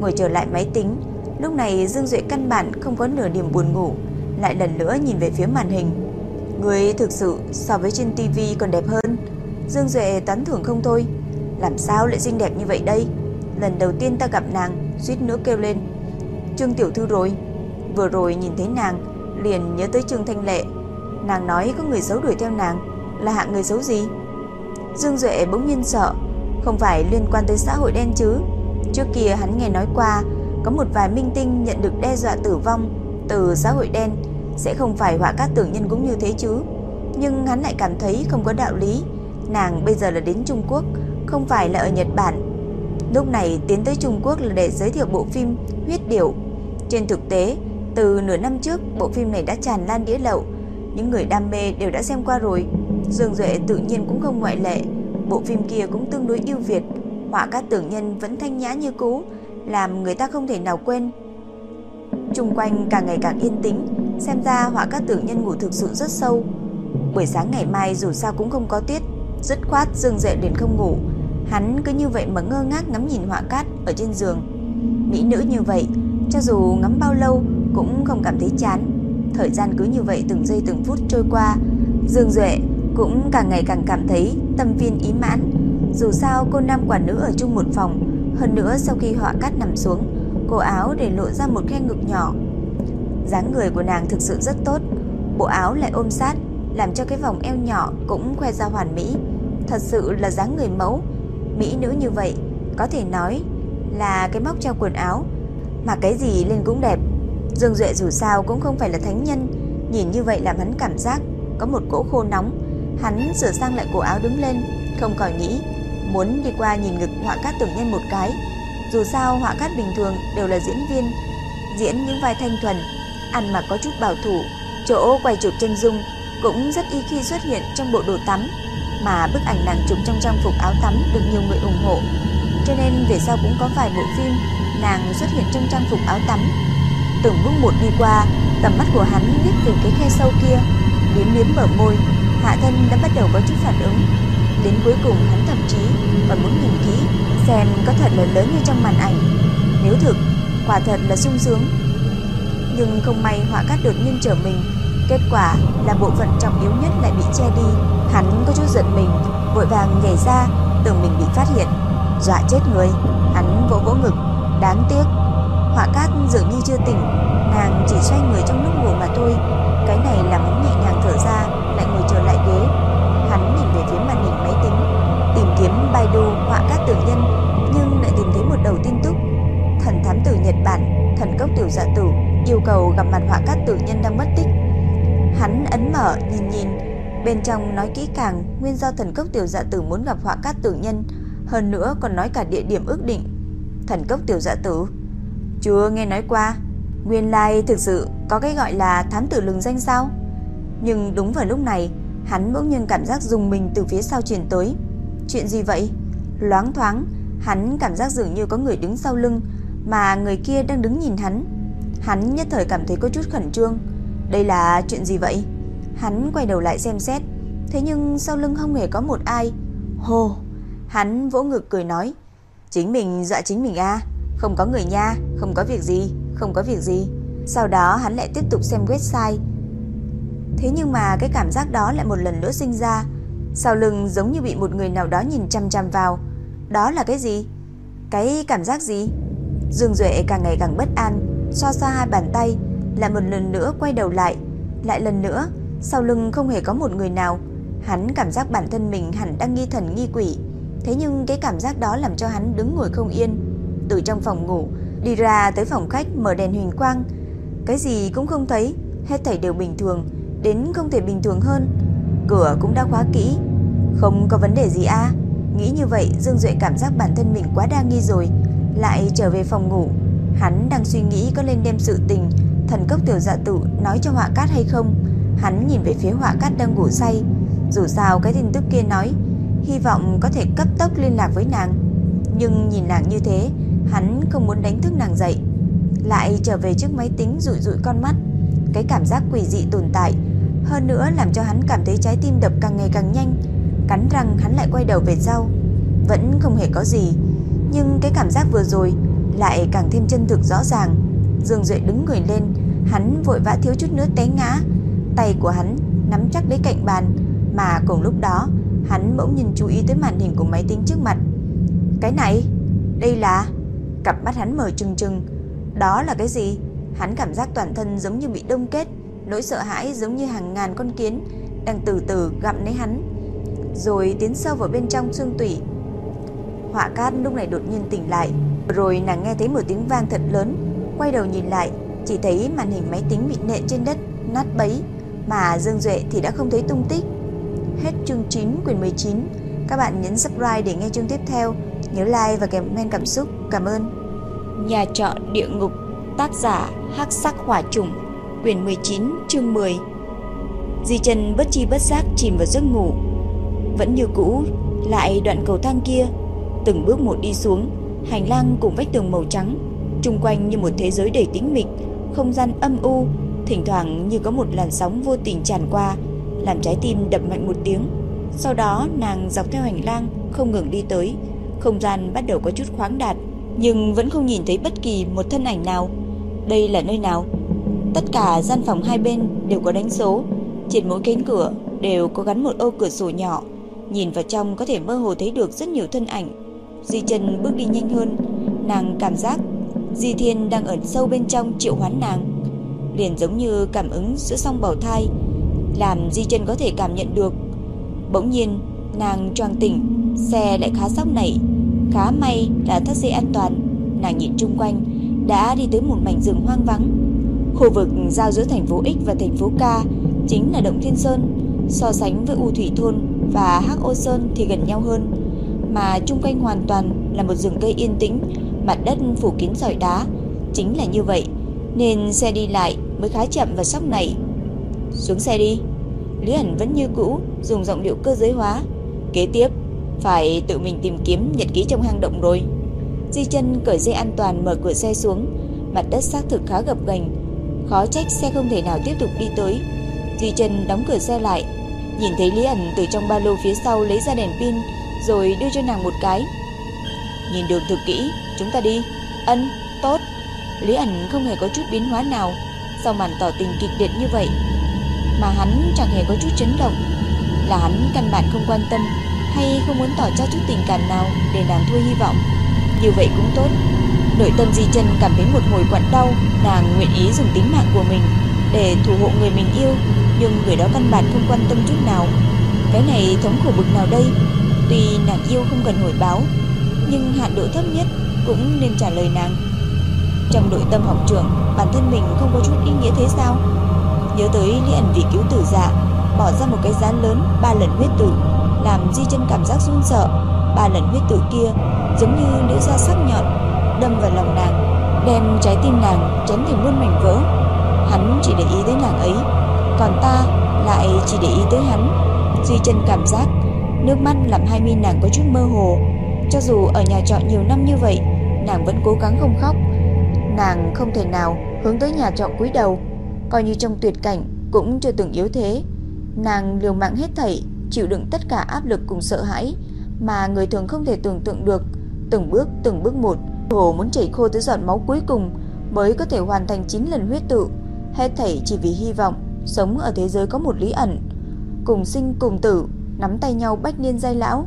ngồi trở lại máy tính, Lúc này Dương Duệ căn bản không có nửa điểm buồn ngủ, lại lần nữa nhìn về phía màn hình. Người thực sự so với trên tivi còn đẹp hơn. Dương Duệ tán thưởng không thôi. Làm sao lại xinh đẹp như vậy đây? Lần đầu tiên ta gặp nàng, suýt nữa kêu lên. Trương Tiểu Thư rồi. Vừa rồi nhìn thấy nàng, liền nhớ tới Trương Thanh Lệ. Nàng nói có người xấu đuổi theo nàng, Là hạng người xấu gì? Dương Duệ bỗng nhiên sợ, Không phải liên quan tới xã hội đen chứ? Trước kia hắn nghe nói qua, Có một vài minh tinh nhận được đe dọa tử vong Từ xã hội đen, Sẽ không phải họa cát tưởng nhân cũng như thế chứ? Nhưng hắn lại cảm thấy không có đạo lý, Nàng bây giờ là đến Trung Quốc, Không phải là ở Nhật Bản. Lúc này tiến tới Trung Quốc là để giới thiệu bộ phim Huyết Điểu. Trên thực tế từ nửa năm trước, bộ phim này đã tràn lan đĩa lậu. Những người đam mê đều đã xem qua rồi. Dương Duệ tự nhiên cũng không ngoại lệ. Bộ phim kia cũng tương đối ưu việt. Họa các tưởng nhân vẫn thanh nhã như cũ, Làm người ta không thể nào quên. Trung quanh càng ngày càng yên tĩnh, Xem ra họa các tưởng nhân ngủ thực sự rất sâu. Buổi sáng ngày mai dù sao cũng không có tiết, Dứt khoát Dương Duệ đến không ngủ. Hắn cứ như vậy mà ngơ ngác ngắm nhìn họa cát ở trên giường. Mỹ nữ như vậy, Cho dù ngắm bao lâu cũng không cảm thấy chán Thời gian cứ như vậy từng giây từng phút trôi qua Dương Duệ cũng càng ngày càng cảm thấy tâm viên ý mãn. Dù sao cô nam quả nữ ở chung một phòng, hơn nữa sau khi họa cát nằm xuống, cổ áo để lộ ra một khe ngực nhỏ. dáng người của nàng thực sự rất tốt, bộ áo lại ôm sát, làm cho cái vòng eo nhỏ cũng khoe ra hoàn mỹ. Thật sự là dáng người mẫu, mỹ nữ như vậy, có thể nói là cái móc treo quần áo, mà cái gì lên cũng đẹp. Dương Duệ dù sao cũng không phải là thánh nhân, nhìn như vậy làm hắn cảm giác có một cỗ khô nóng, Hắn sửa sang lại cổ áo đứng lên, không còn nghĩ muốn đi qua nhìn ngực họa cát tưởng nhân một cái. Dù sao họa cát bình thường đều là diễn viên, diễn những vai thanh thuần, ăn mặc có chút bảo thủ, chỗ quay chụp chân dung cũng rất y khi xuất hiện trong bộ đồ tắm, mà bức ảnh nàng chụp trong trang phục áo tắm được nhiều người ủng hộ. Cho nên về sau cũng có vài bộ phim nàng xuất hiện trong trang phục áo tắm. Từng bước một đi qua, tầm mắt của hắn liếc về cái khe sâu kia, liếm liếm bờ môi, Hạ thân đã bắt đầu có chút phản ứng. Đến cuối cùng hắn thậm chí còn muốn nhìn kỹ Xem có thật là lớn như trong màn ảnh. Nếu thực Quả thật là sung sướng. Nhưng không may họa cát đột nhiên trở mình Kết quả là bộ phận trọng yếu nhất lại bị che đi. Hắn có chút giật mình Vội vàng nhảy ra Tưởng mình bị phát hiện. Dọa chết người Hắn vỗ vỗ ngực. Đáng tiếc Họa cát dường như chưa tỉnh Nàng chỉ xoay người trong lúc ngủ mà thôi Cái này làm hắn nhẹ nhàng thở ra lại ngồi trở lại ghế. Hắn nhìn về phía màn hình máy tính, tìm kiếm Baidu họa cát tử nhân, nhưng lại tìm thấy một đầu tin tức. Thần thám tử Nhật Bản, thần cốc tiểu dạ tử yêu cầu gặp mặt họa cát tử nhân đang mất tích. Hắn ấn mở nhìn nhìn, bên trong nói kỹ càng nguyên do thần cốc tiểu dạ tử muốn gặp họa cát tử nhân, hơn nữa còn nói cả địa điểm ước định. Thần cốc tiểu dạ tử chưa nghe nói qua. Nguyên lai thực sự có cái gọi là thám tử lừng danh sao? Nhưng đúng vào lúc này, hắn bỗng nhiên cảm giác dùng mình từ phía sau truyền tới. Chuyện gì vậy? Loáng thoáng, hắn cảm giác dường như có người đứng sau lưng, mà người kia đang đứng nhìn hắn. Hắn nhất thời cảm thấy có chút khẩn trương. Đây là chuyện gì vậy? Hắn quay đầu lại xem xét, thế nhưng sau lưng không hề có một ai. Hồ, hắn vỗ ngực cười nói, chính mình dọa chính mình a, không có người nha, không có việc gì, không có việc gì. Sau đó hắn lại tiếp tục xem website. Thế nhưng mà cái cảm giác đó lại một lần nữa sinh ra. Sau lưng giống như bị một người nào đó nhìn chăm chăm vào. Đó là cái gì? Cái cảm giác gì? Dương Duệ càng ngày càng bất an Xoa xoa hai bàn tay Lại một lần nữa quay đầu lại. Lại lần nữa Sau lưng không hề có một người nào. Hắn cảm giác bản thân mình hẳn đang nghi thần nghi quỷ. Thế nhưng cái cảm giác đó làm cho hắn đứng ngồi không yên. Từ trong phòng ngủ Đi ra tới phòng khách mở đèn huỳnh quang Cái gì cũng không thấy Hết thảy đều bình thường đến không thể bình thường hơn. Cửa cũng đã khóa kỹ, không có vấn đề gì à? Nghĩ như vậy, Dương Duệ cảm giác bản thân mình quá đa nghi rồi, lại trở về phòng ngủ. Hắn đang suy nghĩ có nên đem sự tình thần cốc tiểu dạ tử nói cho Họa Cát hay không. Hắn nhìn về phía Họa Cát đang ngủ say, dù sao cái tin tức kia nói hy vọng có thể cấp tốc liên lạc với nàng. Nhưng nhìn nàng như thế, hắn không muốn đánh thức nàng dậy. Lại trở về trước máy tính rụi rụi con mắt, cái cảm giác quỷ dị tồn tại hơn nữa làm cho hắn cảm thấy trái tim đập càng ngày càng nhanh. Cắn răng hắn lại quay đầu về sau Vẫn không hề có gì. Nhưng cái cảm giác vừa rồi Lại càng thêm chân thực rõ ràng. Dương Duệ đứng người lên Hắn vội vã thiếu chút nữa té ngã. Tay của hắn nắm chắc lấy cạnh bàn Mà cùng lúc đó Hắn bỗng nhìn chú ý tới màn hình của máy tính trước mặt. Cái này Đây là Cặp mắt hắn mở trừng trừng Đó là cái gì Hắn cảm giác toàn thân giống như bị đông kết nỗi sợ hãi giống như hàng ngàn con kiến đang từ từ gặm lấy hắn, rồi tiến sâu vào bên trong xương tủy. Họa cát lúc này đột nhiên tỉnh lại, rồi nàng nghe thấy một tiếng vang thật lớn, quay đầu nhìn lại, chỉ thấy màn hình máy tính bị nện trên đất, nát bấy, mà Dương Duệ thì đã không thấy tung tích. Hết chương 9 quyển 19. Các bạn nhấn subscribe để nghe chương tiếp theo. Nhớ like và comment cảm xúc. Cảm ơn. Nhà trọ địa ngục, tác giả Hắc Sắc Hỏa Trùng, quyển 19, chương 10. Di Chân bất chi bất giác chìm vào giấc ngủ. Vẫn như cũ, lại đoạn cầu thang kia, từng bước một đi xuống, hành lang cùng vách tường màu trắng, xung quanh như một thế giới đầy tĩnh mịch, không gian âm u, thỉnh thoảng như có một làn sóng vô tình tràn qua, làm trái tim đập mạnh một tiếng. Sau đó nàng dọc theo hành lang không ngừng đi tới, không gian bắt đầu có chút khoáng đạt, nhưng vẫn không nhìn thấy bất kỳ một thân ảnh nào. Đây là nơi nào? Tất cả gian phòng hai bên đều có đánh số, trên mỗi cánh cửa đều có gắn một ô cửa sổ nhỏ, nhìn vào trong có thể mơ hồ thấy được rất nhiều thân ảnh. Di Chân bước đi nhanh hơn, nàng cảm giác Di Thiên đang ở sâu bên trong triệu hoán nàng, liền giống như cảm ứng giữa song bào thai, làm Di Chân có thể cảm nhận được. Bỗng nhiên, nàng choàng tỉnh, xe lại khá sóc nảy, khá may là thắt dây an toàn. Nàng nhìn chung quanh, đã đi tới một mảnh rừng hoang vắng. Khu vực giao giữa thành phố X và thành phố K chính là Động Thiên Sơn, so sánh với U Thủy Thôn và Hắc Ô Sơn thì gần nhau hơn, mà chung quanh hoàn toàn là một rừng cây yên tĩnh, mặt đất phủ kín sỏi đá, chính là như vậy, nên xe đi lại mới khá chậm và sóc này. Xuống xe đi. Lý ẩn vẫn như cũ, dùng giọng điệu cơ giới hóa. Kế tiếp, phải tự mình tìm kiếm nhật ký trong hang động rồi. Di chân cởi dây an toàn mở cửa xe xuống, mặt đất xác thực khá gập ghềnh, khó trách xe không thể nào tiếp tục đi tới. Di chân đóng cửa xe lại, nhìn thấy Lý ẩn từ trong ba lô phía sau lấy ra đèn pin, rồi đưa cho nàng một cái. Nhìn đường thực kỹ, chúng ta đi. Ân, tốt. Lý ẩn không hề có chút biến hóa nào sau màn tỏ tình kịch liệt như vậy. Mà hắn chẳng hề có chút chấn động. Là hắn căn bản không quan tâm hay không muốn tỏ ra chút tình cảm nào để nàng thôi hy vọng. Như vậy cũng tốt. Nội tâm Di chân cảm thấy một hồi quặn đau, nàng nguyện ý dùng tính mạng của mình để thủ hộ người mình yêu, nhưng người đó căn bản không quan tâm chút nào. Cái này thống khổ bực nào đây? Tuy nàng yêu không cần hồi báo, nhưng hạn độ thấp nhất cũng nên trả lời nàng. Trong nội tâm học trưởng, bản thân mình không có chút ý nghĩa thế sao? Nhớ tới Lý ẩn vì cứu tử dạ, bỏ ra một cái giá lớn ba lần huyết tử, làm Di chân cảm giác run sợ. Ba lần huyết tử kia giống như lưỡi dao sắc nhọn đâm vào lòng nàng, đem trái tim nàng chấn thành muôn mảnh vỡ. Hắn chỉ để ý tới nàng ấy, còn ta lại chỉ để ý tới hắn. Di chân cảm giác nước mắt làm hai mi nàng có chút mơ hồ. Cho dù ở nhà trọ nhiều năm như vậy, nàng vẫn cố gắng không khóc. Nàng không thể nào hướng tới nhà trọ cúi đầu, coi như trong tuyệt cảnh cũng chưa từng yếu thế. Nàng liều mạng hết thảy, chịu đựng tất cả áp lực cùng sợ hãi mà người thường không thể tưởng tượng được, từng bước từng bước một, hồ muốn chảy khô tới giọt máu cuối cùng mới có thể hoàn thành 9 lần huyết tự, hết thảy chỉ vì hy vọng sống ở thế giới có một lý ẩn, cùng sinh cùng tử, nắm tay nhau bách niên giai lão.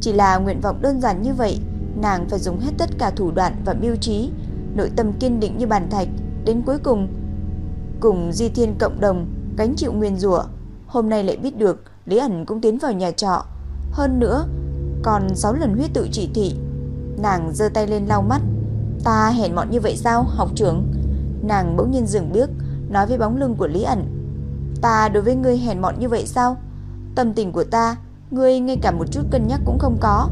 Chỉ là nguyện vọng đơn giản như vậy, nàng phải dùng hết tất cả thủ đoạn và mưu trí, nội tâm kiên định như bàn thạch, đến cuối cùng cùng Di Thiên cộng đồng gánh chịu nguyên rủa. Hôm nay lại biết được Lý ẩn cũng tiến vào nhà trọ, hơn nữa còn 6 lần huyết tự chỉ thị. Nàng giơ tay lên lau mắt, "Ta hèn mọn như vậy sao, học trưởng?" Nàng bỗng nhiên dừng bước, nói với bóng lưng của Lý ẩn, "Ta đối với ngươi hèn mọn như vậy sao? Tâm tình của ta, ngươi ngay cả một chút cân nhắc cũng không có.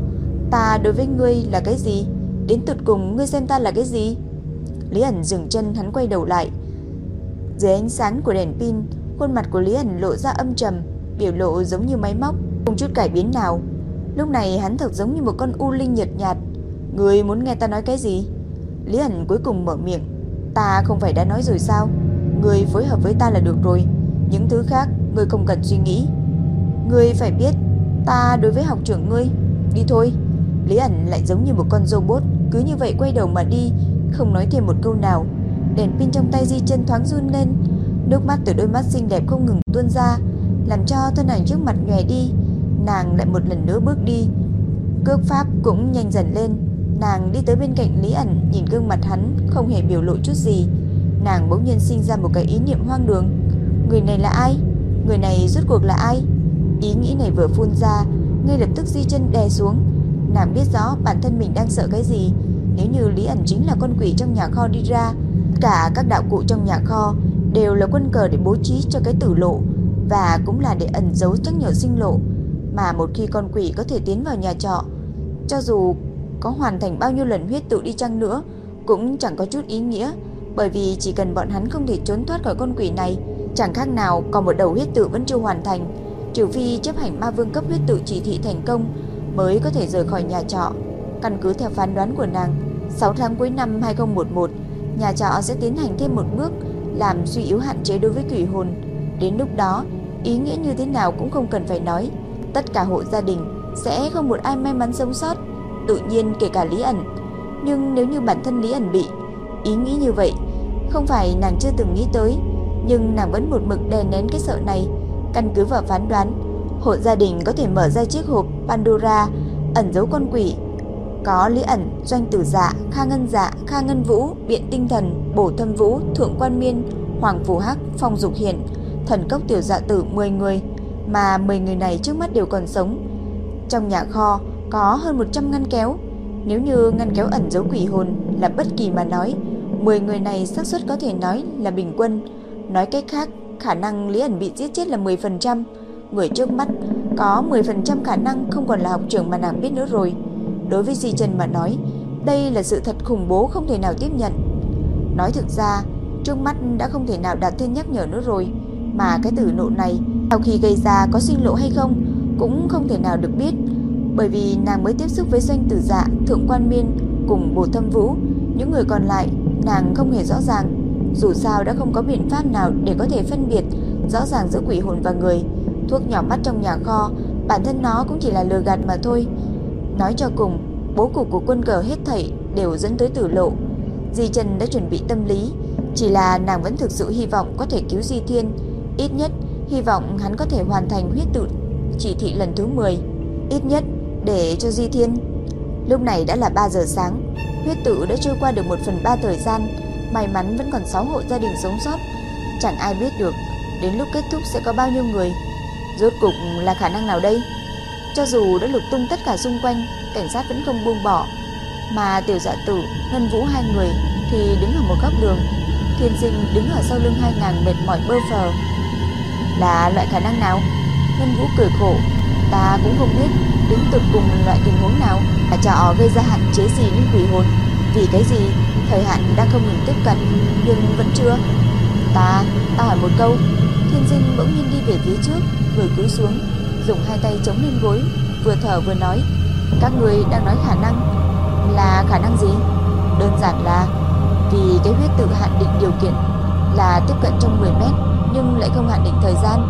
Ta đối với ngươi là cái gì? Đến tụt cùng ngươi xem ta là cái gì?" Lý ẩn dừng chân hắn quay đầu lại. Dưới ánh sáng của đèn pin, khuôn mặt của Lý ẩn lộ ra âm trầm, biểu lộ giống như máy móc, không chút cải biến nào. Lúc này hắn thật giống như một con u linh nhợt nhạt. Người muốn nghe ta nói cái gì? Lý ẩn cuối cùng mở miệng. Ta không phải đã nói rồi sao? Người phối hợp với ta là được rồi. Những thứ khác, người không cần suy nghĩ. Người phải biết, ta đối với học trưởng ngươi. Đi thôi. Lý ẩn lại giống như một con robot, cứ như vậy quay đầu mà đi, không nói thêm một câu nào. Đèn pin trong tay Di chân thoáng run lên, nước mắt từ đôi mắt xinh đẹp không ngừng tuôn ra, làm cho thân ảnh trước mặt nhòe đi. Nàng lại một lần nữa bước đi, cước pháp cũng nhanh dần lên. Nàng đi tới bên cạnh Lý ẩn, nhìn gương mặt hắn không hề biểu lộ chút gì. Nàng bỗng nhiên sinh ra một cái ý niệm hoang đường. Người này là ai? Người này rốt cuộc là ai? Ý nghĩ này vừa phun ra, ngay lập tức di chân đè xuống. Nàng biết rõ bản thân mình đang sợ cái gì. Nếu như Lý ẩn chính là con quỷ trong nhà kho đi ra, cả các đạo cụ trong nhà kho đều là quân cờ để bố trí cho cái tử lộ và cũng là để ẩn giấu chắc nhở sinh lộ. Mà một khi con quỷ có thể tiến vào nhà trọ, cho dù có hoàn thành bao nhiêu lần huyết tự đi chăng nữa, cũng chẳng có chút ý nghĩa, bởi vì chỉ cần bọn hắn không thể trốn thoát khỏi con quỷ này, chẳng khác nào còn một đầu huyết tự vẫn chưa hoàn thành, trừ phi chấp hành ma vương cấp huyết tự chỉ thị thành công mới có thể rời khỏi nhà trọ. Căn cứ theo phán đoán của nàng, 6 tháng cuối năm 2011, nhà trọ sẽ tiến hành thêm một bước làm suy yếu hạn chế đối với quỷ hồn. Đến lúc đó, ý nghĩa như thế nào cũng không cần phải nói, tất cả hộ gia đình sẽ không một ai may mắn sống sót, tự nhiên kể cả Lý ẩn. Nhưng nếu như bản thân Lý ẩn bị, ý nghĩ như vậy, không phải nàng chưa từng nghĩ tới, nhưng nàng vẫn một mực đè nén cái sợ này, căn cứ vào phán đoán, hộ gia đình có thể mở ra chiếc hộp Pandora ẩn giấu con quỷ. Có Lý ẩn, Doanh Tử Dạ, Kha Ngân Dạ, Kha Ngân Vũ, Biện Tinh Thần, Bổ Thâm Vũ, Thượng Quan Miên, Hoàng Phù Hắc, Phong Dục Hiển, Thần Cốc Tiểu Dạ Tử 10 người, mà 10 người này trước mắt đều còn sống. Trong nhà kho có hơn 100 ngăn kéo, nếu như ngăn kéo ẩn dấu quỷ hồn là bất kỳ mà nói, 10 người này xác suất có thể nói là bình quân, nói cách khác, khả năng Lý ẩn bị giết chết là 10%, người trước mắt có 10% khả năng không còn là học trưởng mà nàng biết nữa rồi. Đối với Di Trần mà nói, đây là sự thật khủng bố không thể nào tiếp nhận. Nói thực ra, trước mắt đã không thể nào đặt thêm nhắc nhở nữa rồi, mà cái tử nộ này sau khi gây ra có sinh lộ hay không cũng không thể nào được biết, bởi vì nàng mới tiếp xúc với doanh tử dạ, thượng quan miên cùng bồ thâm vũ, những người còn lại nàng không hề rõ ràng. Dù sao đã không có biện pháp nào để có thể phân biệt rõ ràng giữa quỷ hồn và người. Thuốc nhỏ mắt trong nhà kho, bản thân nó cũng chỉ là lừa gạt mà thôi. Nói cho cùng, bố cục của quân cờ hết thảy đều dẫn tới tử lộ. Di Trần đã chuẩn bị tâm lý, chỉ là nàng vẫn thực sự hy vọng có thể cứu Di Thiên, ít nhất hy vọng hắn có thể hoàn thành huyết tự chỉ thị lần thứ 10, ít nhất để cho Di Thiên. Lúc này đã là 3 giờ sáng, huyết tự đã trôi qua được 1 phần 3 thời gian, may mắn vẫn còn 6 hộ gia đình sống sót. Chẳng ai biết được đến lúc kết thúc sẽ có bao nhiêu người. Rốt cục là khả năng nào đây? Cho dù đã lục tung tất cả xung quanh, cảnh sát vẫn không buông bỏ. Mà tiểu dạ tử, ngân vũ hai người thì đứng ở một góc đường. Thiên sinh đứng ở sau lưng hai ngàn mệt mỏi bơ phờ. Là loại khả năng nào? Ngân vũ cười khổ. Ta cũng không biết đến tụt cùng loại tình huống nào. Là trò gây ra hạn chế gì đến quỷ hồn. Vì cái gì? Thời hạn đang không ngừng tiếp cận, nhưng vẫn chưa. Ta, ta hỏi một câu. Thiên sinh bỗng nhiên đi về phía trước, vừa cúi xuống, dùng hai tay chống lên gối, vừa thở vừa nói, các người đang nói khả năng là khả năng gì? Đơn giản là vì cái huyết tự hạn định điều kiện là tiếp cận trong 10 mét nhưng lại không hạn định thời gian.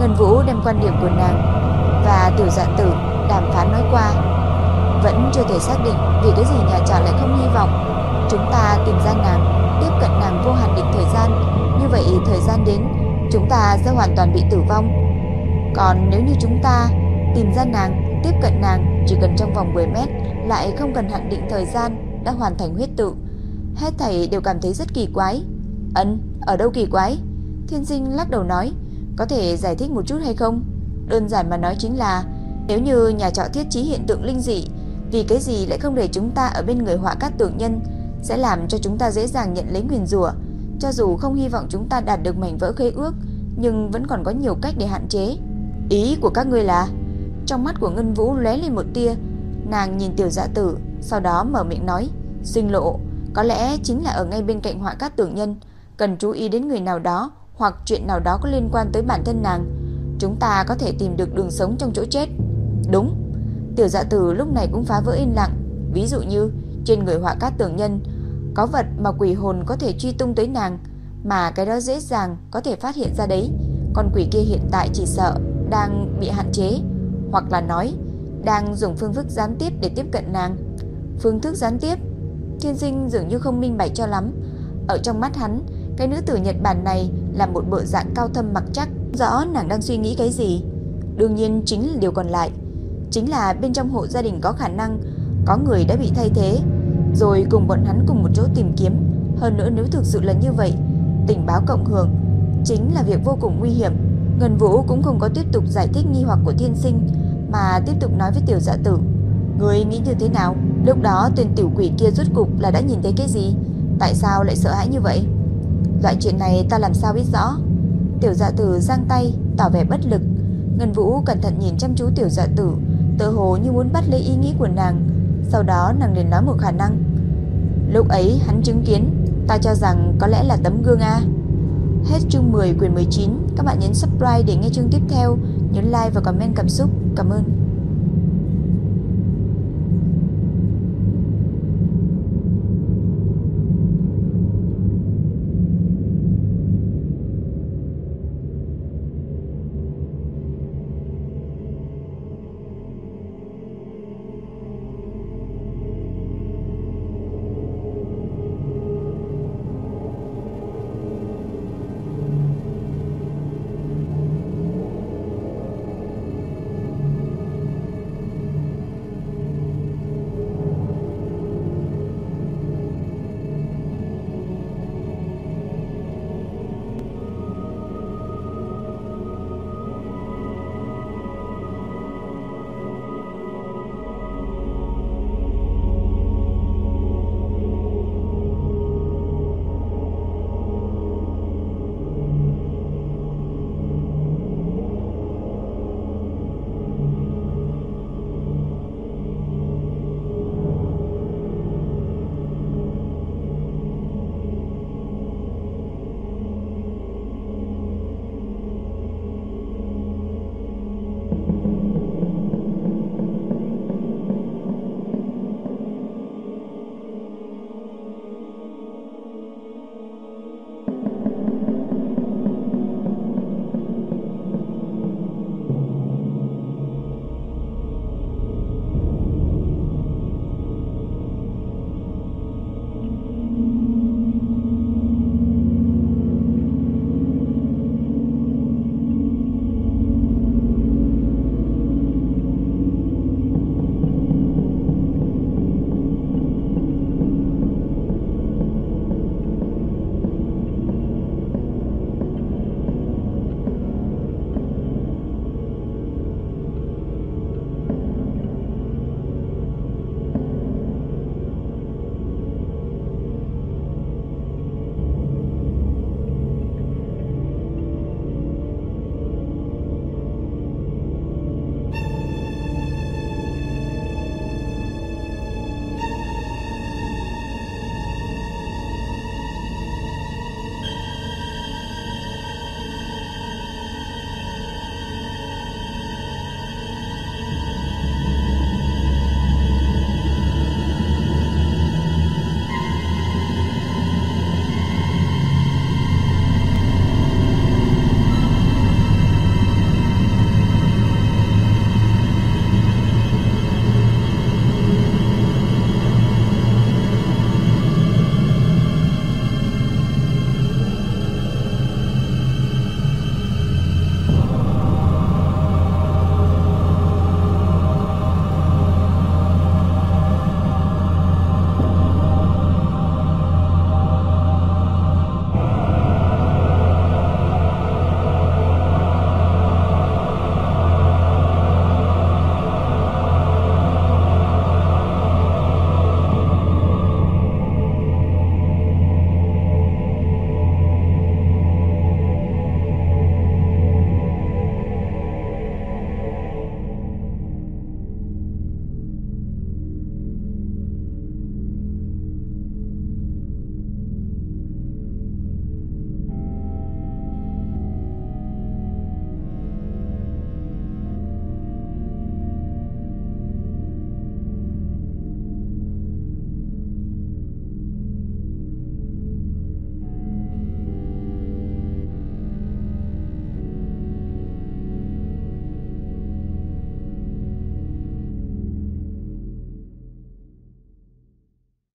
Ngân Vũ đem quan điểm của nàng và tiểu dạ tử đàm phán nói qua vẫn chưa thể xác định vì cái gì nhà trọ lại không hy vọng chúng ta tìm ra nàng tiếp cận nàng vô hạn định thời gian như vậy thời gian đến chúng ta sẽ hoàn toàn bị tử vong còn nếu như chúng ta tìm ra nàng, tiếp cận nàng chỉ cần trong vòng 10 mét, lại không cần hạn định thời gian, đã hoàn thành huyết tự. Hết thầy đều cảm thấy rất kỳ quái. Ấn, ở đâu kỳ quái? Thiên sinh lắc đầu nói, có thể giải thích một chút hay không? Đơn giản mà nói chính là, nếu như nhà trọ thiết trí hiện tượng linh dị, vì cái gì lại không để chúng ta ở bên người họa cát tượng nhân, sẽ làm cho chúng ta dễ dàng nhận lấy nguyền rủa. Cho dù không hy vọng chúng ta đạt được mảnh vỡ khế ước, nhưng vẫn còn có nhiều cách để hạn chế. Ý của các ngươi là? Trong mắt của Ngân Vũ lóe lên một tia, nàng nhìn Tiểu Dạ Tử, sau đó mở miệng nói, "Sinh lộ, có lẽ chính là ở ngay bên cạnh họa cát tưởng nhân, cần chú ý đến người nào đó hoặc chuyện nào đó có liên quan tới bản thân nàng, chúng ta có thể tìm được đường sống trong chỗ chết." Đúng. Tiểu Dạ Tử lúc này cũng phá vỡ yên lặng, ví dụ như trên người họa cát tưởng nhân có vật mà quỷ hồn có thể truy tung tới nàng, mà cái đó dễ dàng có thể phát hiện ra đấy. Con quỷ kia hiện tại chỉ sợ đang bị hạn chế, hoặc là nói đang dùng phương thức gián tiếp để tiếp cận nàng. Phương thức gián tiếp, Thiên Sinh dường như không minh bạch cho lắm. Ở trong mắt hắn, cái nữ tử Nhật Bản này là một bộ dạng cao thâm mặc chắc, rõ nàng đang suy nghĩ cái gì. Đương nhiên chính là điều còn lại, chính là bên trong hộ gia đình có khả năng có người đã bị thay thế, rồi cùng bọn hắn cùng một chỗ tìm kiếm. Hơn nữa nếu thực sự là như vậy, tình báo cộng hưởng, chính là việc vô cùng nguy hiểm. Ngân Vũ cũng không có tiếp tục giải thích nghi hoặc của thiên sinh, mà tiếp tục nói với tiểu dạ tử. Người nghĩ như thế nào? Lúc đó tên tiểu quỷ kia rốt cục là đã nhìn thấy cái gì? Tại sao lại sợ hãi như vậy? Loại chuyện này ta làm sao biết rõ? Tiểu dạ tử giang tay, tỏ vẻ bất lực. Ngân Vũ cẩn thận nhìn chăm chú tiểu dạ tử, tự hồ như muốn bắt lấy ý nghĩ của nàng. Sau đó nàng liền nói một khả năng. Lúc ấy hắn chứng kiến, ta cho rằng có lẽ là tấm gương A. Hết chương 10 quyển 19, các bạn nhấn subscribe để nghe chương tiếp theo, nhấn like và comment cảm xúc. Cảm ơn.